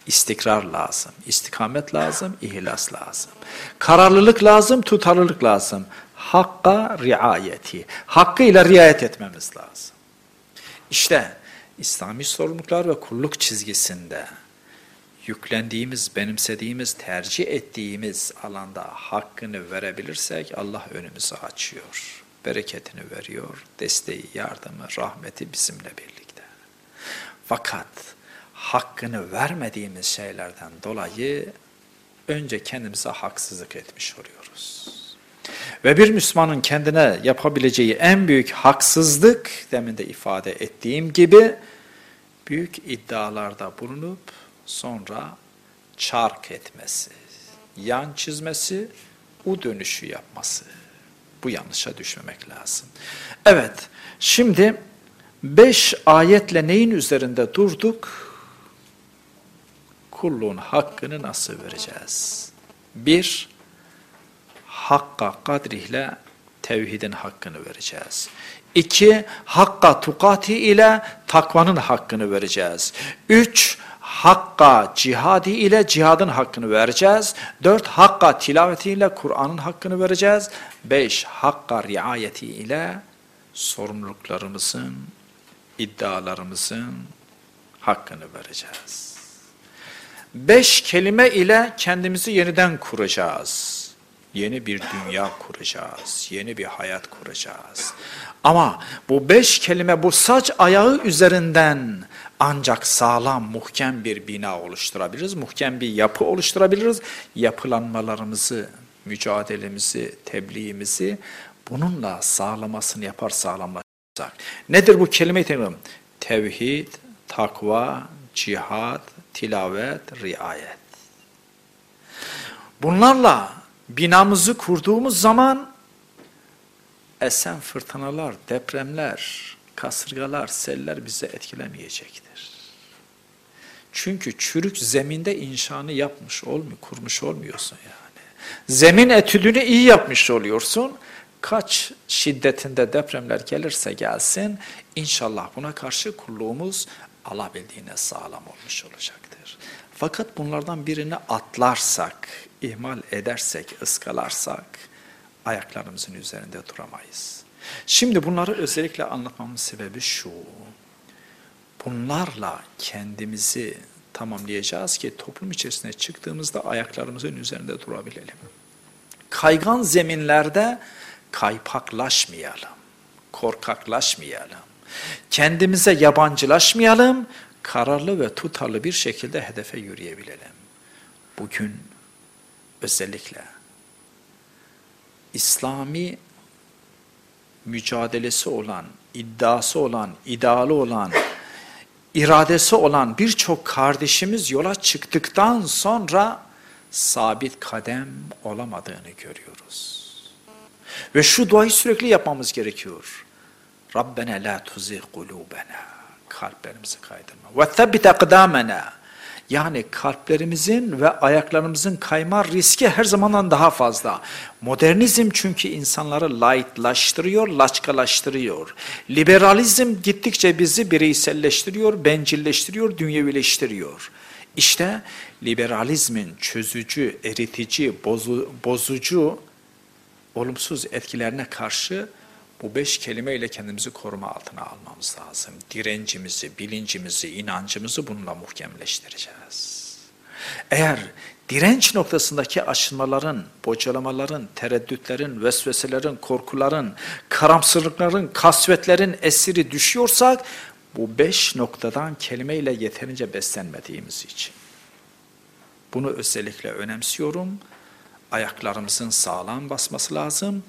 İstikrar lazım, istikamet lazım, ihlas lazım. Kararlılık lazım, tutarlılık lazım. Hakka riayeti, hakkıyla riayet etmemiz lazım. İşte İslami sorumluluklar ve kulluk çizgisinde yüklendiğimiz, benimsediğimiz, tercih ettiğimiz alanda hakkını verebilirsek Allah önümüzü açıyor. Bereketini veriyor, desteği, yardımı, rahmeti bizimle birlikte. Fakat hakkını vermediğimiz şeylerden dolayı önce kendimize haksızlık etmiş oluyoruz. Ve bir Müslümanın kendine yapabileceği en büyük haksızlık, demin de ifade ettiğim gibi, büyük iddialarda bulunup sonra çark etmesi, yan çizmesi, u dönüşü yapması. Bu yanlışa düşmemek lazım. Evet, şimdi beş ayetle neyin üzerinde durduk? kulluğun hakkını nasıl vereceğiz? Bir, hakka kadrihle tevhidin hakkını vereceğiz. İki, hakka tukati ile takvanın hakkını vereceğiz. Üç, hakka cihadi ile cihadın hakkını vereceğiz. Dört, hakka tilaveti ile Kur'an'ın hakkını vereceğiz. Beş, hakka riayeti ile sorumluluklarımızın, iddialarımızın hakkını vereceğiz. Beş kelime ile kendimizi yeniden kuracağız. Yeni bir dünya kuracağız. Yeni bir hayat kuracağız. Ama bu beş kelime bu saç ayağı üzerinden ancak sağlam, muhkem bir bina oluşturabiliriz. Muhkem bir yapı oluşturabiliriz. Yapılanmalarımızı, mücadelemizi, tebliğimizi bununla sağlamasını yapar sağlamlaşacak. Nedir bu kelime-i Tevhid, takva, cihad, tilavet, riayet. Bunlarla binamızı kurduğumuz zaman esen fırtınalar, depremler, kasırgalar, seller bize etkilemeyecektir. Çünkü çürük zeminde inşanı yapmış olmuyor, kurmuş olmuyorsun yani. Zemin etüdünü iyi yapmış oluyorsun. Kaç şiddetinde depremler gelirse gelsin, inşallah buna karşı kulluğumuz alabildiğine sağlam olmuş olacaktır. Fakat bunlardan birini atlarsak, ihmal edersek, ıskalarsak ayaklarımızın üzerinde duramayız. Şimdi bunları özellikle anlatmamın sebebi şu. Bunlarla kendimizi tamamlayacağız ki toplum içerisine çıktığımızda ayaklarımızın üzerinde durabilelim. Kaygan zeminlerde kaypaklaşmayalım, korkaklaşmayalım. Kendimize yabancılaşmayalım, kararlı ve tutarlı bir şekilde hedefe yürüyebilelim. Bugün özellikle İslami mücadelesi olan, iddiası olan, idealı olan, iradesi olan birçok kardeşimiz yola çıktıktan sonra sabit kadem olamadığını görüyoruz. Ve şu duayı sürekli yapmamız gerekiyor. Rabbena la tuzigh kulubena. Kalplerimizi kaydırma. Ve thabbit akdamena. Yani kalplerimizin ve ayaklarımızın kayma riski her zamandan daha fazla. Modernizm çünkü insanları lightlaştırıyor, laçkalaştırıyor. Liberalizm gittikçe bizi bireyselleştiriyor, bencilleştiriyor, dünyevileştiriyor. İşte liberalizmin çözücü, eritici, bozu, bozucu, olumsuz etkilerine karşı bu beş kelimeyle kendimizi koruma altına almamız lazım. Direncimizi, bilincimizi, inancımızı bununla muhkemleştireceğiz. Eğer direnç noktasındaki aşınmaların, bocalamaların, tereddütlerin, vesveselerin, korkuların, karamsırlıkların, kasvetlerin esiri düşüyorsak, bu beş noktadan kelimeyle yeterince beslenmediğimiz için. Bunu özellikle önemsiyorum. Ayaklarımızın sağlam basması lazım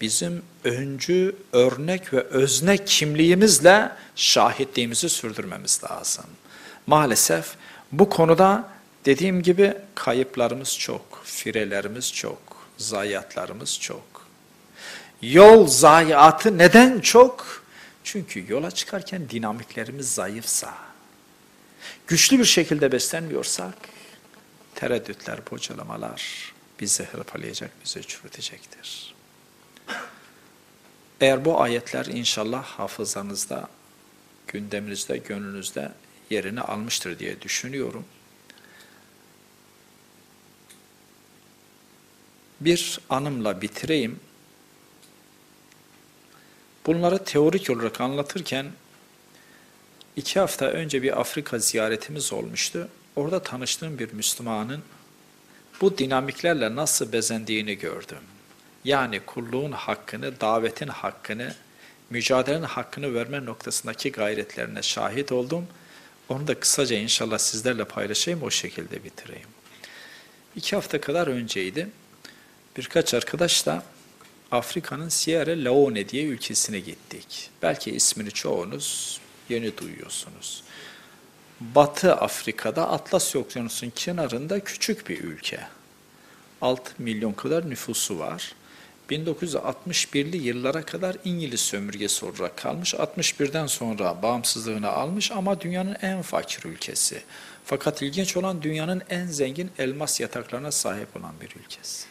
bizim öncü, örnek ve özne kimliğimizle şahitliğimizi sürdürmemiz lazım. Maalesef bu konuda dediğim gibi kayıplarımız çok, firelerimiz çok, zayiatlarımız çok. Yol zayiatı neden çok? Çünkü yola çıkarken dinamiklerimiz zayıfsa, güçlü bir şekilde beslenmiyorsak, tereddütler, bocalamalar bizi hırpalayacak, bizi çürütecektir. Eğer bu ayetler inşallah hafızanızda, gündeminizde, gönlünüzde yerini almıştır diye düşünüyorum. Bir anımla bitireyim. Bunları teorik olarak anlatırken iki hafta önce bir Afrika ziyaretimiz olmuştu. Orada tanıştığım bir Müslümanın bu dinamiklerle nasıl bezendiğini gördüm. Yani kulluğun hakkını, davetin hakkını, mücadelenin hakkını verme noktasındaki gayretlerine şahit oldum. Onu da kısaca inşallah sizlerle paylaşayım, o şekilde bitireyim. İki hafta kadar önceydi. Birkaç arkadaşla Afrika'nın Sierra Leone diye ülkesine gittik. Belki ismini çoğunuz yeni duyuyorsunuz. Batı Afrika'da Atlas Okyanusu'nun kenarında küçük bir ülke. 6 milyon kadar nüfusu var. 1961'li yıllara kadar İngiliz sömürgesi olarak kalmış. 61'den sonra bağımsızlığını almış ama dünyanın en fakir ülkesi. Fakat ilginç olan dünyanın en zengin elmas yataklarına sahip olan bir ülkesi.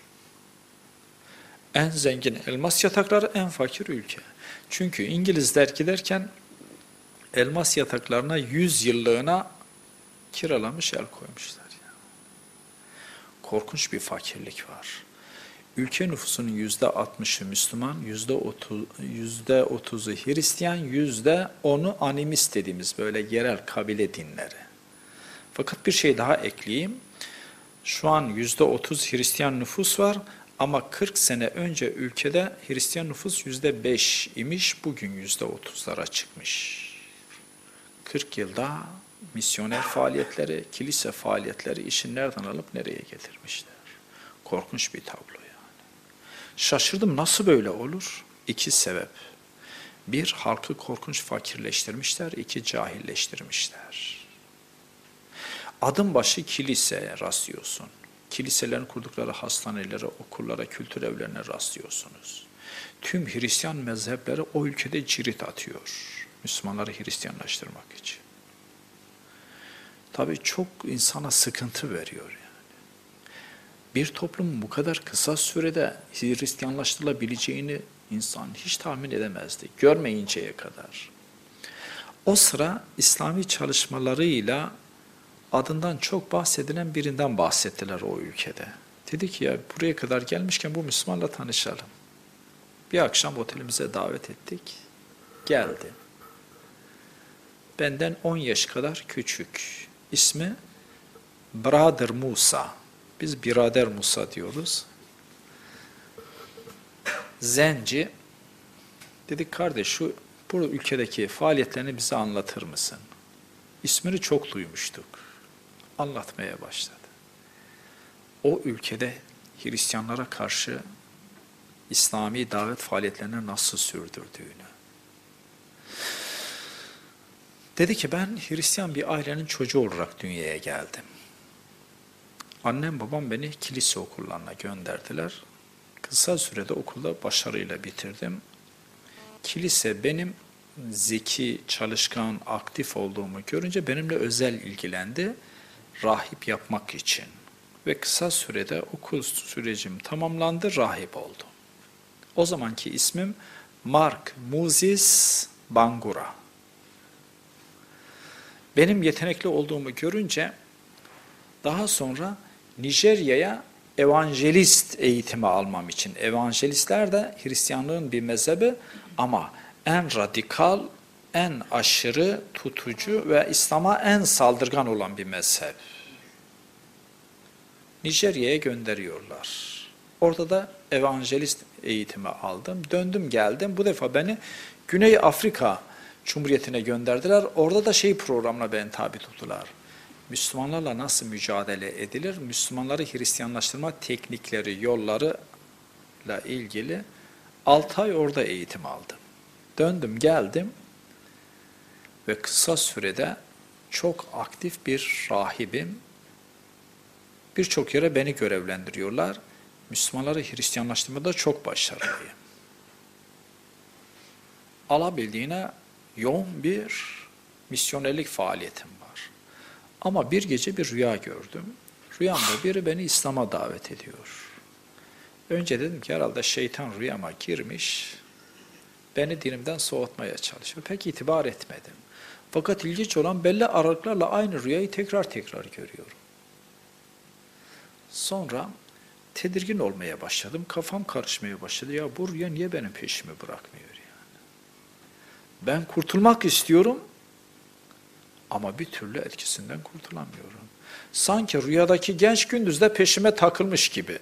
En zengin elmas yatakları en fakir ülke. Çünkü İngilizler giderken elmas yataklarına 100 yıllığına kiralamış el koymuşlar. Korkunç bir fakirlik var. Ülke nüfusunun yüzde altmışı Müslüman, yüzde otuz, yüzde otuzu Hristiyan, yüzde onu animist dediğimiz böyle yerel kabile dinleri. Fakat bir şey daha ekleyeyim. Şu an yüzde otuz Hristiyan nüfus var ama 40 sene önce ülkede Hristiyan nüfus yüzde beş imiş, bugün yüzde otuzlara çıkmış. 40 yılda misyoner faaliyetleri, kilise faaliyetleri işin nereden alıp nereye getirmişler. Korkunç bir tablo. Şaşırdım nasıl böyle olur? İki sebep. Bir, halkı korkunç fakirleştirmişler, iki, cahilleştirmişler. Adım başı kiliseye rastlıyorsun. Kiliselerin kurdukları hastanelere, okullara, kültür evlerine rastlıyorsunuz. Tüm Hristiyan mezhepleri o ülkede cirit atıyor. Müslümanları Hristiyanlaştırmak için. Tabii çok insana sıkıntı veriyor bir toplumun bu kadar kısa sürede Hristiyanlaştırılabileceğini insan hiç tahmin edemezdi, görmeyinceye kadar. O sıra İslami çalışmalarıyla adından çok bahsedilen birinden bahsettiler o ülkede. Dedi ki ya buraya kadar gelmişken bu Müslümanla tanışalım. Bir akşam otelimize davet ettik. Geldi. Benden 10 yaş kadar küçük. İsmi Brother Musa. Biz birader Musa diyoruz. Zenci dedik kardeş şu bu ülkedeki faaliyetlerini bize anlatır mısın? İsmini çok duymuştuk. Anlatmaya başladı. O ülkede Hristiyanlara karşı İslami davet faaliyetlerini nasıl sürdürdüğünü. Dedi ki ben Hristiyan bir ailenin çocuğu olarak dünyaya geldim. Annem babam beni kilise okullarına gönderdiler. Kısa sürede okulda başarıyla bitirdim. Kilise benim zeki, çalışkan, aktif olduğumu görünce benimle özel ilgilendi rahip yapmak için. Ve kısa sürede okul sürecim tamamlandı, rahip oldum. O zamanki ismim Mark Muzis Bangura. Benim yetenekli olduğumu görünce daha sonra Nijerya'ya evangelist eğitimi almam için. Evangelistler de Hristiyanlığın bir mezhebi ama en radikal, en aşırı tutucu ve İslam'a en saldırgan olan bir mezhep. Nijerya'ya gönderiyorlar. Orada da evangelist eğitimi aldım. Döndüm geldim. Bu defa beni Güney Afrika Cumhuriyeti'ne gönderdiler. Orada da şey programına beni tabi tuttular. Müslümanlarla nasıl mücadele edilir? Müslümanları Hristiyanlaştırma teknikleri, yolları ile ilgili 6 ay orada eğitim aldım. Döndüm geldim ve kısa sürede çok aktif bir rahibim. Birçok yere beni görevlendiriyorlar. Müslümanları Hristiyanlaştırmada çok başarılıyım. Alabildiğine yoğun bir misyonerlik faaliyetim. Ama bir gece bir rüya gördüm. Rüyamda biri beni İslam'a davet ediyor. Önce dedim ki herhalde şeytan rüyama girmiş, beni dinimden soğutmaya çalışıyor. Pek itibar etmedim. Fakat ilginç olan belli aralıklarla aynı rüyayı tekrar tekrar görüyorum. Sonra tedirgin olmaya başladım. Kafam karışmaya başladı. Ya bu rüya niye benim peşimi bırakmıyor yani? Ben kurtulmak istiyorum ama bir türlü etkisinden kurtulamıyorum. Sanki rüyadaki genç gündüzde peşime takılmış gibi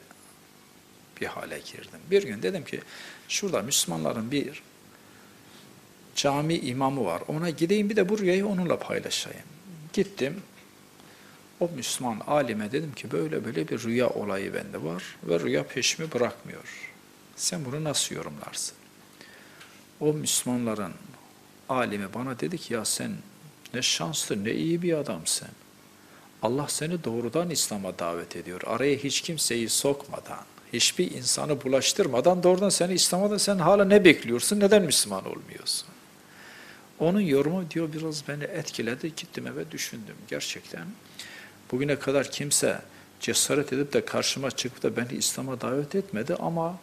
bir hale girdim. Bir gün dedim ki şurada Müslümanların bir cami imamı var. Ona gideyim bir de bu rüyayı onunla paylaşayım. Gittim. O Müslüman alime dedim ki böyle böyle bir rüya olayı bende var ve rüya peşimi bırakmıyor. Sen bunu nasıl yorumlarsın? O Müslümanların alimi bana dedi ki ya sen ne şanslı ne iyi bir adamsın. Allah seni doğrudan İslam'a davet ediyor. Araya hiç kimseyi sokmadan, hiçbir insanı bulaştırmadan doğrudan seni İslam'a da sen hala ne bekliyorsun? Neden Müslüman olmuyorsun? Onun yorumu diyor biraz beni etkiledi. Gittim eve düşündüm. Gerçekten bugüne kadar kimse cesaret edip de karşıma çıkıp da beni İslam'a davet etmedi ama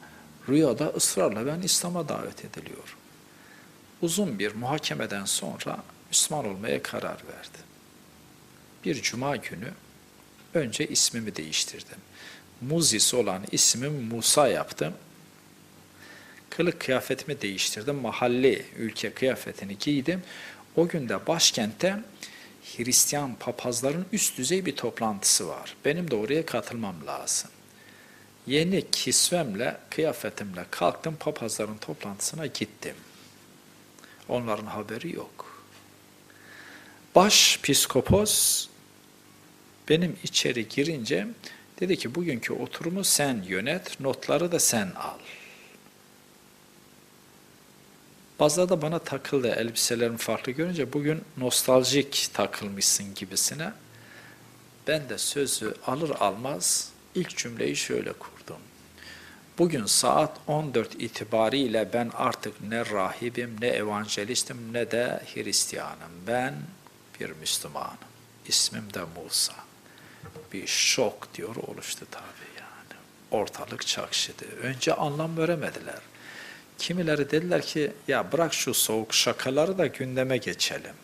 rüyada ısrarla ben İslam'a davet ediliyorum. Uzun bir muhakemeden sonra Müslüman olmaya karar verdim. Bir cuma günü önce ismimi değiştirdim. Muzis olan ismimi Musa yaptım. Kılık kıyafetimi değiştirdim. Mahalli ülke kıyafetini giydim. O günde başkentte Hristiyan papazların üst düzey bir toplantısı var. Benim de oraya katılmam lazım. Yeni kisvemle, kıyafetimle kalktım papazların toplantısına gittim. Onların haberi yok. Baş psikopos benim içeri girince dedi ki bugünkü oturumu sen yönet, notları da sen al. Bazıları bana takıldı elbiselerim farklı görünce bugün nostaljik takılmışsın gibisine. Ben de sözü alır almaz ilk cümleyi şöyle kurdum. Bugün saat 14 itibariyle ben artık ne rahibim, ne evangelistim, ne de Hristiyanım. Ben bir Müslümanım. İsmim de Musa. Bir şok diyor oluştu tabii yani. Ortalık çakşıdı. Önce anlam veremediler. Kimileri dediler ki ya bırak şu soğuk şakaları da gündeme geçelim.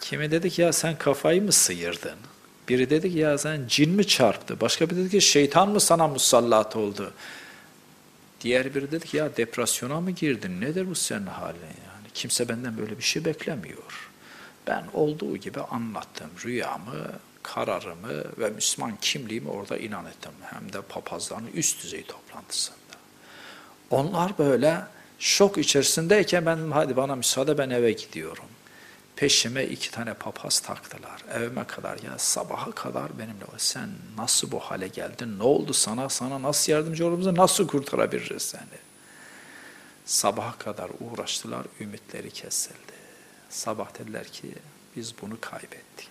Kimi dedi ki ya sen kafayı mı sıyırdın? Biri dedi ki ya sen cin mi çarptı? Başka biri dedi ki şeytan mı sana musallat oldu? Diğer biri dedi ki ya depresyona mı girdin? Nedir bu senin halin yani? Kimse benden böyle bir şey beklemiyor. Ben olduğu gibi anlattım rüyamı, kararımı ve Müslüman kimliğimi orada inan ettim. Hem de papazların üst düzey toplantısında. Onlar böyle şok içerisindeyken ben hadi bana müsaade ben eve gidiyorum. Peşime iki tane papaz taktılar. Evime kadar ya sabaha kadar benimle sen nasıl bu hale geldin? Ne oldu sana? Sana nasıl yardımcı olabiliriz? Nasıl kurtarabiliriz seni? Sabaha kadar uğraştılar, ümitleri kesildi. Sabah dediler ki biz bunu kaybettik.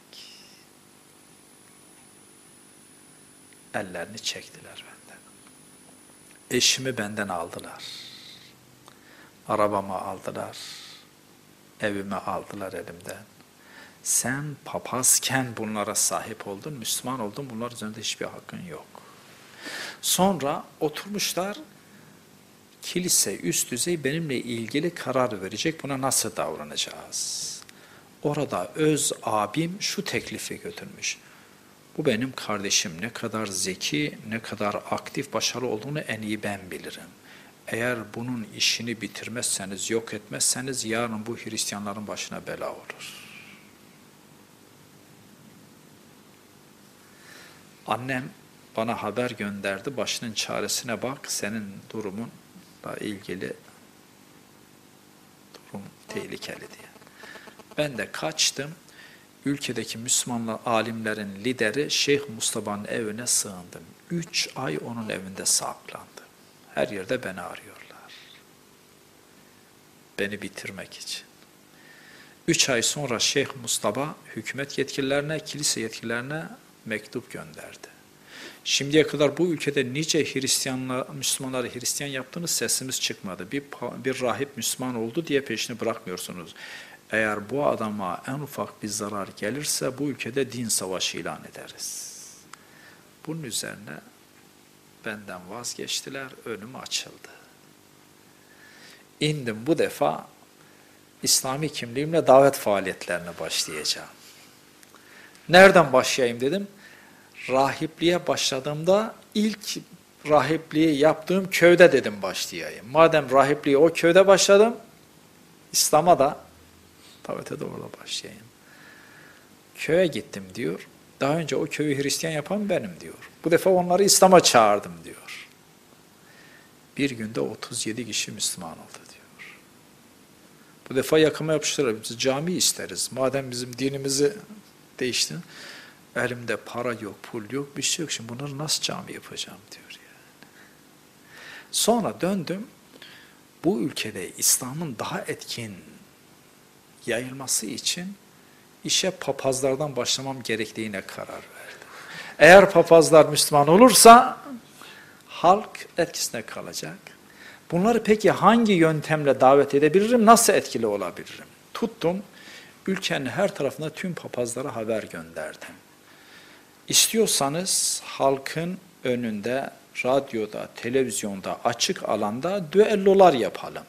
Ellerini çektiler benden. Eşimi benden aldılar. Arabamı aldılar. evime aldılar elimden. Sen papazken bunlara sahip oldun, Müslüman oldun, bunlar üzerinde hiçbir hakkın yok. Sonra oturmuşlar, kilise üst düzey benimle ilgili karar verecek, buna nasıl davranacağız? Orada öz abim şu teklifi götürmüş. Bu benim kardeşim ne kadar zeki, ne kadar aktif, başarılı olduğunu en iyi ben bilirim. Eğer bunun işini bitirmezseniz, yok etmezseniz yarın bu Hristiyanların başına bela olur. Annem bana haber gönderdi, başının çaresine bak, senin durumunla ilgili durum tehlikeli diye. Ben de kaçtım, ülkedeki Müslümanlar alimlerin lideri Şeyh Mustafa'nın evine sığındım. Üç ay onun evinde saklandım. Her yerde beni arıyorlar. Beni bitirmek için. Üç ay sonra Şeyh Mustafa hükümet yetkililerine, kilise yetkililerine mektup gönderdi. Şimdiye kadar bu ülkede nice Hristiyanlar, Müslümanları Hristiyan yaptınız sesimiz çıkmadı. Bir, bir rahip Müslüman oldu diye peşini bırakmıyorsunuz. Eğer bu adama en ufak bir zarar gelirse bu ülkede din savaşı ilan ederiz. Bunun üzerine benden vazgeçtiler, önüm açıldı. İndim bu defa İslami kimliğimle davet faaliyetlerine başlayacağım. Nereden başlayayım dedim. Rahipliğe başladığımda ilk rahipliği yaptığım köyde dedim başlayayım. Madem rahipliği o köyde başladım, İslam'a da davete de orada başlayayım. Köye gittim diyor. Daha önce o köyü Hristiyan yapan benim diyor. Bu defa onları İslam'a çağırdım diyor. Bir günde 37 kişi Müslüman oldu diyor. Bu defa yakama yapıştırır. Biz cami isteriz. Madem bizim dinimizi değişti. Elimde para yok, pul yok, bir şey yok. Şimdi bunları nasıl cami yapacağım diyor yani. Sonra döndüm. Bu ülkede İslam'ın daha etkin yayılması için işe papazlardan başlamam gerektiğine karar verdim. Eğer papazlar Müslüman olursa halk etkisine kalacak. Bunları peki hangi yöntemle davet edebilirim, nasıl etkili olabilirim? Tuttum, ülkenin her tarafına tüm papazlara haber gönderdim. İstiyorsanız halkın önünde, radyoda, televizyonda, açık alanda düellolar yapalım.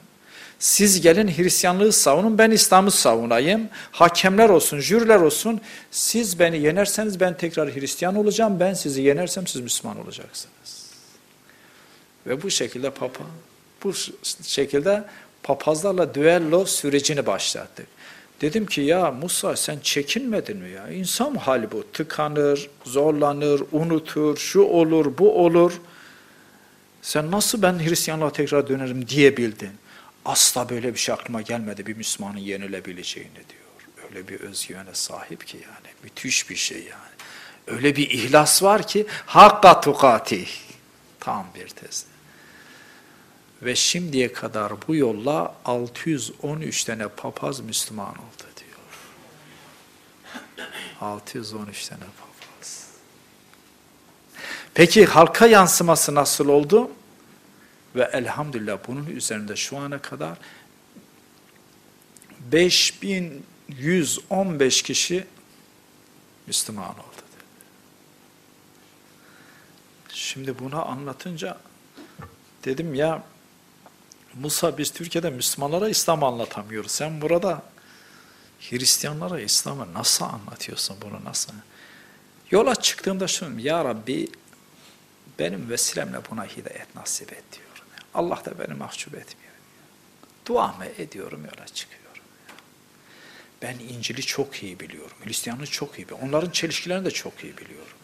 Siz gelin Hristiyanlığı savunun, ben İslam'ı savunayım. Hakemler olsun, jüriler olsun. Siz beni yenerseniz ben tekrar Hristiyan olacağım. Ben sizi yenersem siz Müslüman olacaksınız. Ve bu şekilde papa, bu şekilde papazlarla düello sürecini başlattık. Dedim ki ya Musa sen çekinmedin mi ya? İnsan hali bu. Tıkanır, zorlanır, unutur, şu olur, bu olur. Sen nasıl ben Hristiyanlığa tekrar dönerim diyebildin. Asla böyle bir şey aklıma gelmedi bir Müslümanın yenilebileceğini diyor. Öyle bir özgüvene sahip ki yani. Müthiş bir şey yani. Öyle bir ihlas var ki hakka tukati. Tam bir tez. Ve şimdiye kadar bu yolla 613 tane papaz Müslüman oldu diyor. 613 tane papaz. Peki halka yansıması nasıl oldu? Ve elhamdülillah bunun üzerinde şu ana kadar 5115 kişi Müslüman oldu. Şimdi bunu anlatınca dedim ya Musa biz Türkiye'de Müslümanlara İslam anlatamıyoruz. Sen burada Hristiyanlara İslam'ı nasıl anlatıyorsun bunu nasıl? Yola çıktığımda şunu ya Rabbi benim vesilemle buna hidayet nasip et diyorum. Allah da beni mahcup etmiyor. Duamı ediyorum yola çıkıyorum. Ben İncil'i çok iyi biliyorum. Hristiyanlığı çok iyi biliyorum. Onların çelişkilerini de çok iyi biliyorum.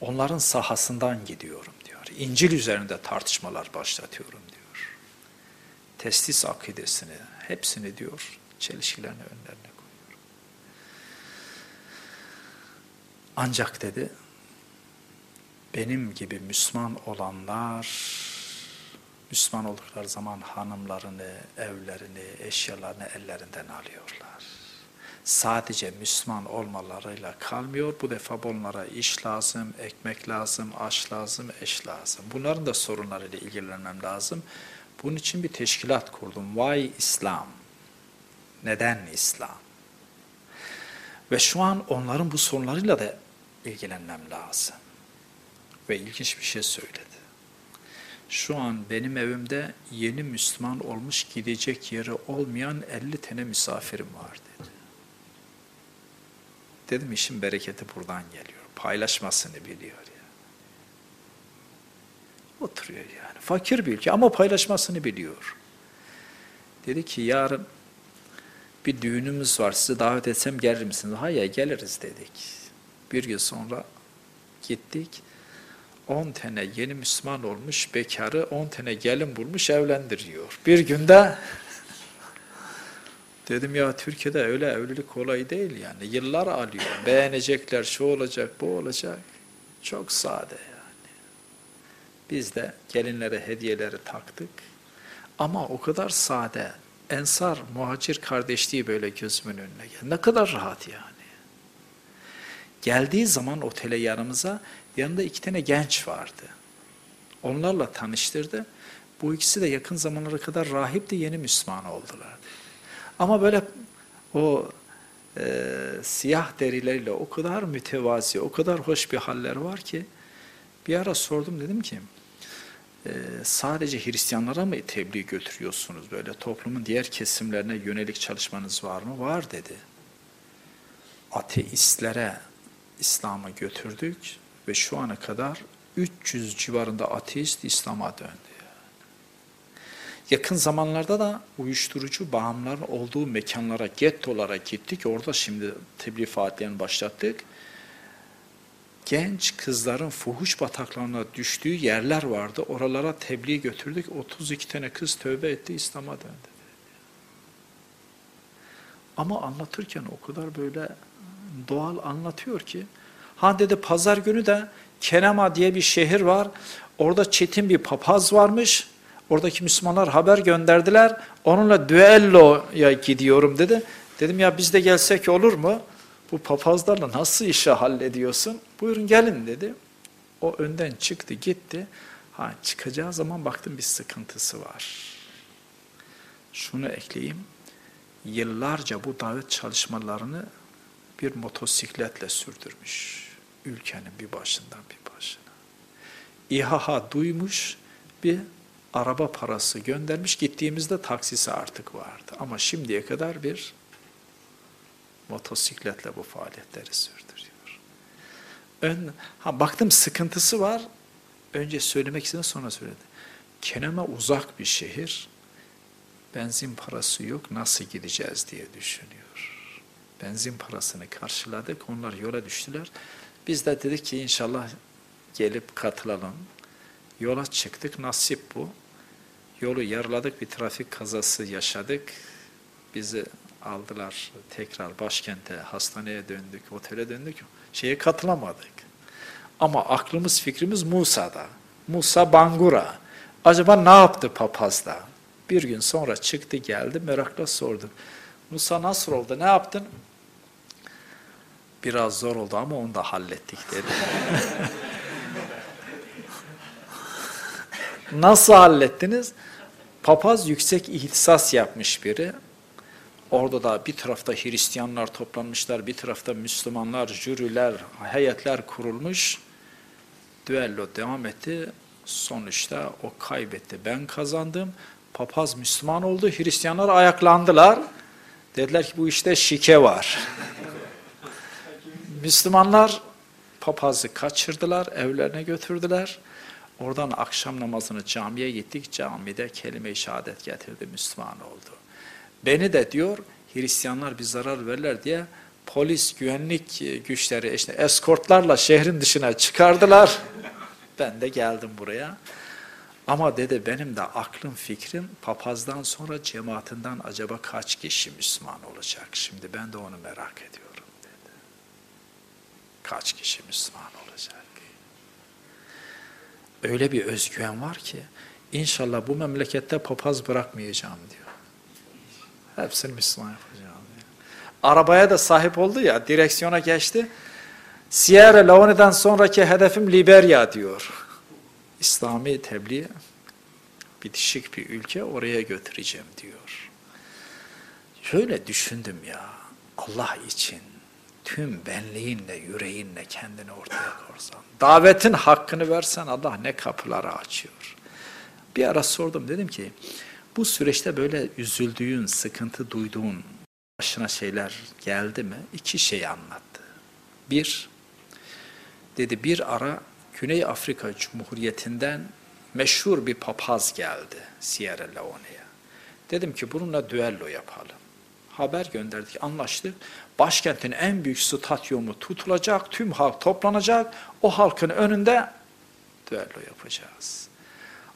Onların sahasından gidiyorum diyor. İncil üzerinde tartışmalar başlatıyorum diyor. Testis akidesini, hepsini diyor, çelişkilerini önlerine koyuyorum. Ancak dedi, benim gibi Müslüman olanlar Müslüman oldukları zaman hanımlarını, evlerini, eşyalarını ellerinden alıyorlar. Sadece Müslüman olmalarıyla kalmıyor. Bu defa bunlara iş lazım, ekmek lazım, aş lazım, eş lazım. Bunların da sorunlarıyla ilgilenmem lazım. Bunun için bir teşkilat kurdum. Why İslam? Neden İslam? Ve şu an onların bu sorunlarıyla da ilgilenmem lazım. Ve ilginç bir şey söyledi. Şu an benim evimde yeni Müslüman olmuş gidecek yeri olmayan 50 tane misafirim var dedi. Dedim işin bereketi buradan geliyor. Paylaşmasını biliyor. Oturuyor yani. Fakir bir ülke ama paylaşmasını biliyor. Dedi ki yarın bir düğünümüz var sizi davet etsem gelir misiniz? Hayır geliriz dedik. Bir gün sonra gittik. 10 tane yeni Müslüman olmuş bekarı 10 tane gelin bulmuş evlendiriyor. Bir günde dedim ya Türkiye'de öyle evlilik kolay değil yani. Yıllar alıyor. Beğenecekler şu olacak bu olacak. Çok sade. Biz de gelinlere hediyeleri taktık. Ama o kadar sade. Ensar, muhacir kardeşliği böyle gözümün önüne geldi. Ne kadar rahat yani. Geldiği zaman otele yanımıza yanında iki tane genç vardı. Onlarla tanıştırdı. Bu ikisi de yakın zamanlara kadar rahip de yeni Müslüman oldular. Ama böyle o e, siyah derileriyle o kadar mütevazi, o kadar hoş bir haller var ki bir ara sordum dedim ki e, sadece Hristiyanlara mı tebliğ götürüyorsunuz böyle toplumun diğer kesimlerine yönelik çalışmanız var mı? Var dedi. Ateistlere İslam'ı götürdük ve şu ana kadar 300 civarında ateist İslam'a döndü. Yakın zamanlarda da uyuşturucu bağımlıların olduğu mekanlara, gettolara gittik. Orada şimdi tebliğ faaliyetlerini başlattık. Genç kızların fuhuş bataklarına düştüğü yerler vardı. Oralara tebliğ götürdük. 32 tane kız tövbe etti, İslam'a döndü. Ama anlatırken o kadar böyle doğal anlatıyor ki. Ha dedi pazar günü de Kenema diye bir şehir var. Orada çetin bir papaz varmış. Oradaki Müslümanlar haber gönderdiler. Onunla düelloya gidiyorum dedi. Dedim ya biz de gelsek olur mu? Bu papazlarla nasıl işi hallediyorsun? Buyurun gelin dedi. O önden çıktı gitti. Ha çıkacağı zaman baktım bir sıkıntısı var. Şunu ekleyeyim. Yıllarca bu davet çalışmalarını bir motosikletle sürdürmüş. Ülkenin bir başından bir başına. İHA duymuş bir araba parası göndermiş. Gittiğimizde taksisi artık vardı. Ama şimdiye kadar bir motosikletle bu faaliyetleri sürdürüyor. Ön, ha baktım sıkıntısı var. Önce söylemek istedim sonra söyledi. Keneme uzak bir şehir. Benzin parası yok. Nasıl gideceğiz diye düşünüyor. Benzin parasını karşıladık. Onlar yola düştüler. Biz de dedik ki inşallah gelip katılalım. Yola çıktık. Nasip bu. Yolu yarıladık. Bir trafik kazası yaşadık. Bizi aldılar tekrar başkente, hastaneye döndük, otele döndük. Şeye katılamadık. Ama aklımız, fikrimiz Musa'da. Musa Bangura. Acaba ne yaptı papazda? Bir gün sonra çıktı geldi merakla sordu. Musa nasıl oldu? Ne yaptın? Biraz zor oldu ama onu da hallettik dedi. Nasıl hallettiniz? Papaz yüksek ihtisas yapmış biri. Orada da bir tarafta Hristiyanlar toplanmışlar, bir tarafta Müslümanlar, jüriler, heyetler kurulmuş. Düello devam etti. Sonuçta o kaybetti. Ben kazandım. Papaz Müslüman oldu. Hristiyanlar ayaklandılar. Dediler ki bu işte şike var. Müslümanlar papazı kaçırdılar, evlerine götürdüler. Oradan akşam namazını camiye gittik. Camide kelime-i şehadet getirdi, Müslüman oldu. Beni de diyor Hristiyanlar bir zarar verirler diye polis güvenlik güçleri işte eskortlarla şehrin dışına çıkardılar. ben de geldim buraya. Ama dedi benim de aklım fikrim papazdan sonra cemaatinden acaba kaç kişi Müslüman olacak? Şimdi ben de onu merak ediyorum dedi. Kaç kişi Müslüman olacak? Öyle bir özgüven var ki inşallah bu memlekette papaz bırakmayacağım diyor. Hepsini Müslüman yapacağım diyor. Arabaya da sahip oldu ya direksiyona geçti. Sierra Leone'den sonraki hedefim Liberya diyor. İslami tebliğ bitişik bir ülke oraya götüreceğim diyor. Şöyle düşündüm ya, Allah için tüm benliğinle, yüreğinle kendini ortaya korsan, davetin hakkını versen Allah ne kapıları açıyor. Bir ara sordum, dedim ki, bu süreçte böyle üzüldüğün, sıkıntı duyduğun başına şeyler geldi mi? İki şey anlattı. Bir, dedi bir ara Güney Afrika Cumhuriyeti'nden meşhur bir papaz geldi Sierra Leone'ye. Dedim ki bununla düello yapalım. Haber gönderdik, anlaştık. Başkentin en büyük stadyumu tutulacak, tüm halk toplanacak. O halkın önünde düello yapacağız.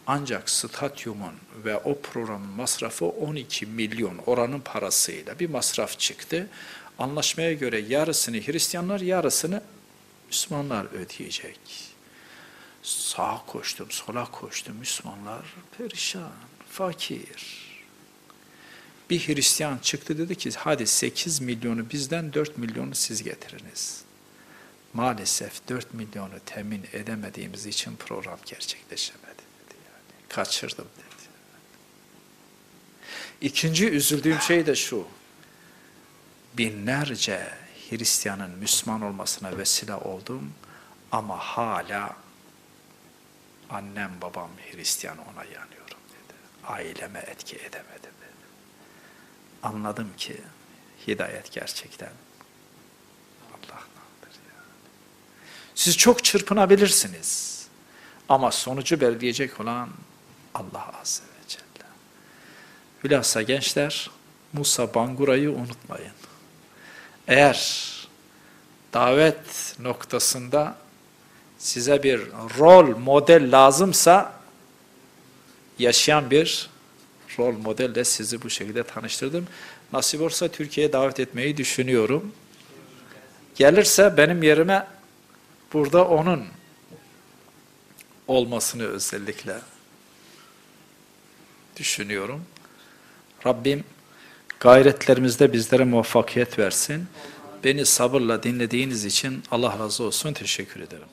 Ancak stadyumun ve o programın masrafı 12 milyon oranın parasıyla bir masraf çıktı. Anlaşmaya göre yarısını Hristiyanlar, yarısını Müslümanlar ödeyecek. Sağa koştum, sola koştum. Müslümanlar perişan, fakir. Bir Hristiyan çıktı dedi ki hadi 8 milyonu bizden 4 milyonu siz getiriniz. Maalesef 4 milyonu temin edemediğimiz için program gerçekleşemedi. Kaçırdım dedi. İkinci üzüldüğüm şey de şu. Binlerce Hristiyanın Müslüman olmasına vesile oldum ama hala annem babam Hristiyan ona yanıyorum dedi. Aileme etki edemedim dedi. Anladım ki hidayet gerçekten Allah'tandır yani. Siz çok çırpınabilirsiniz ama sonucu belirleyecek olan Allah Azze ve Celle. Hülasa gençler Musa Bangura'yı unutmayın. Eğer davet noktasında size bir rol model lazımsa yaşayan bir rol modelle sizi bu şekilde tanıştırdım. Nasip olursa Türkiye'ye davet etmeyi düşünüyorum. Gelirse benim yerime burada onun olmasını özellikle düşünüyorum. Rabbim gayretlerimizde bizlere muvaffakiyet versin. Beni sabırla dinlediğiniz için Allah razı olsun. Teşekkür ederim.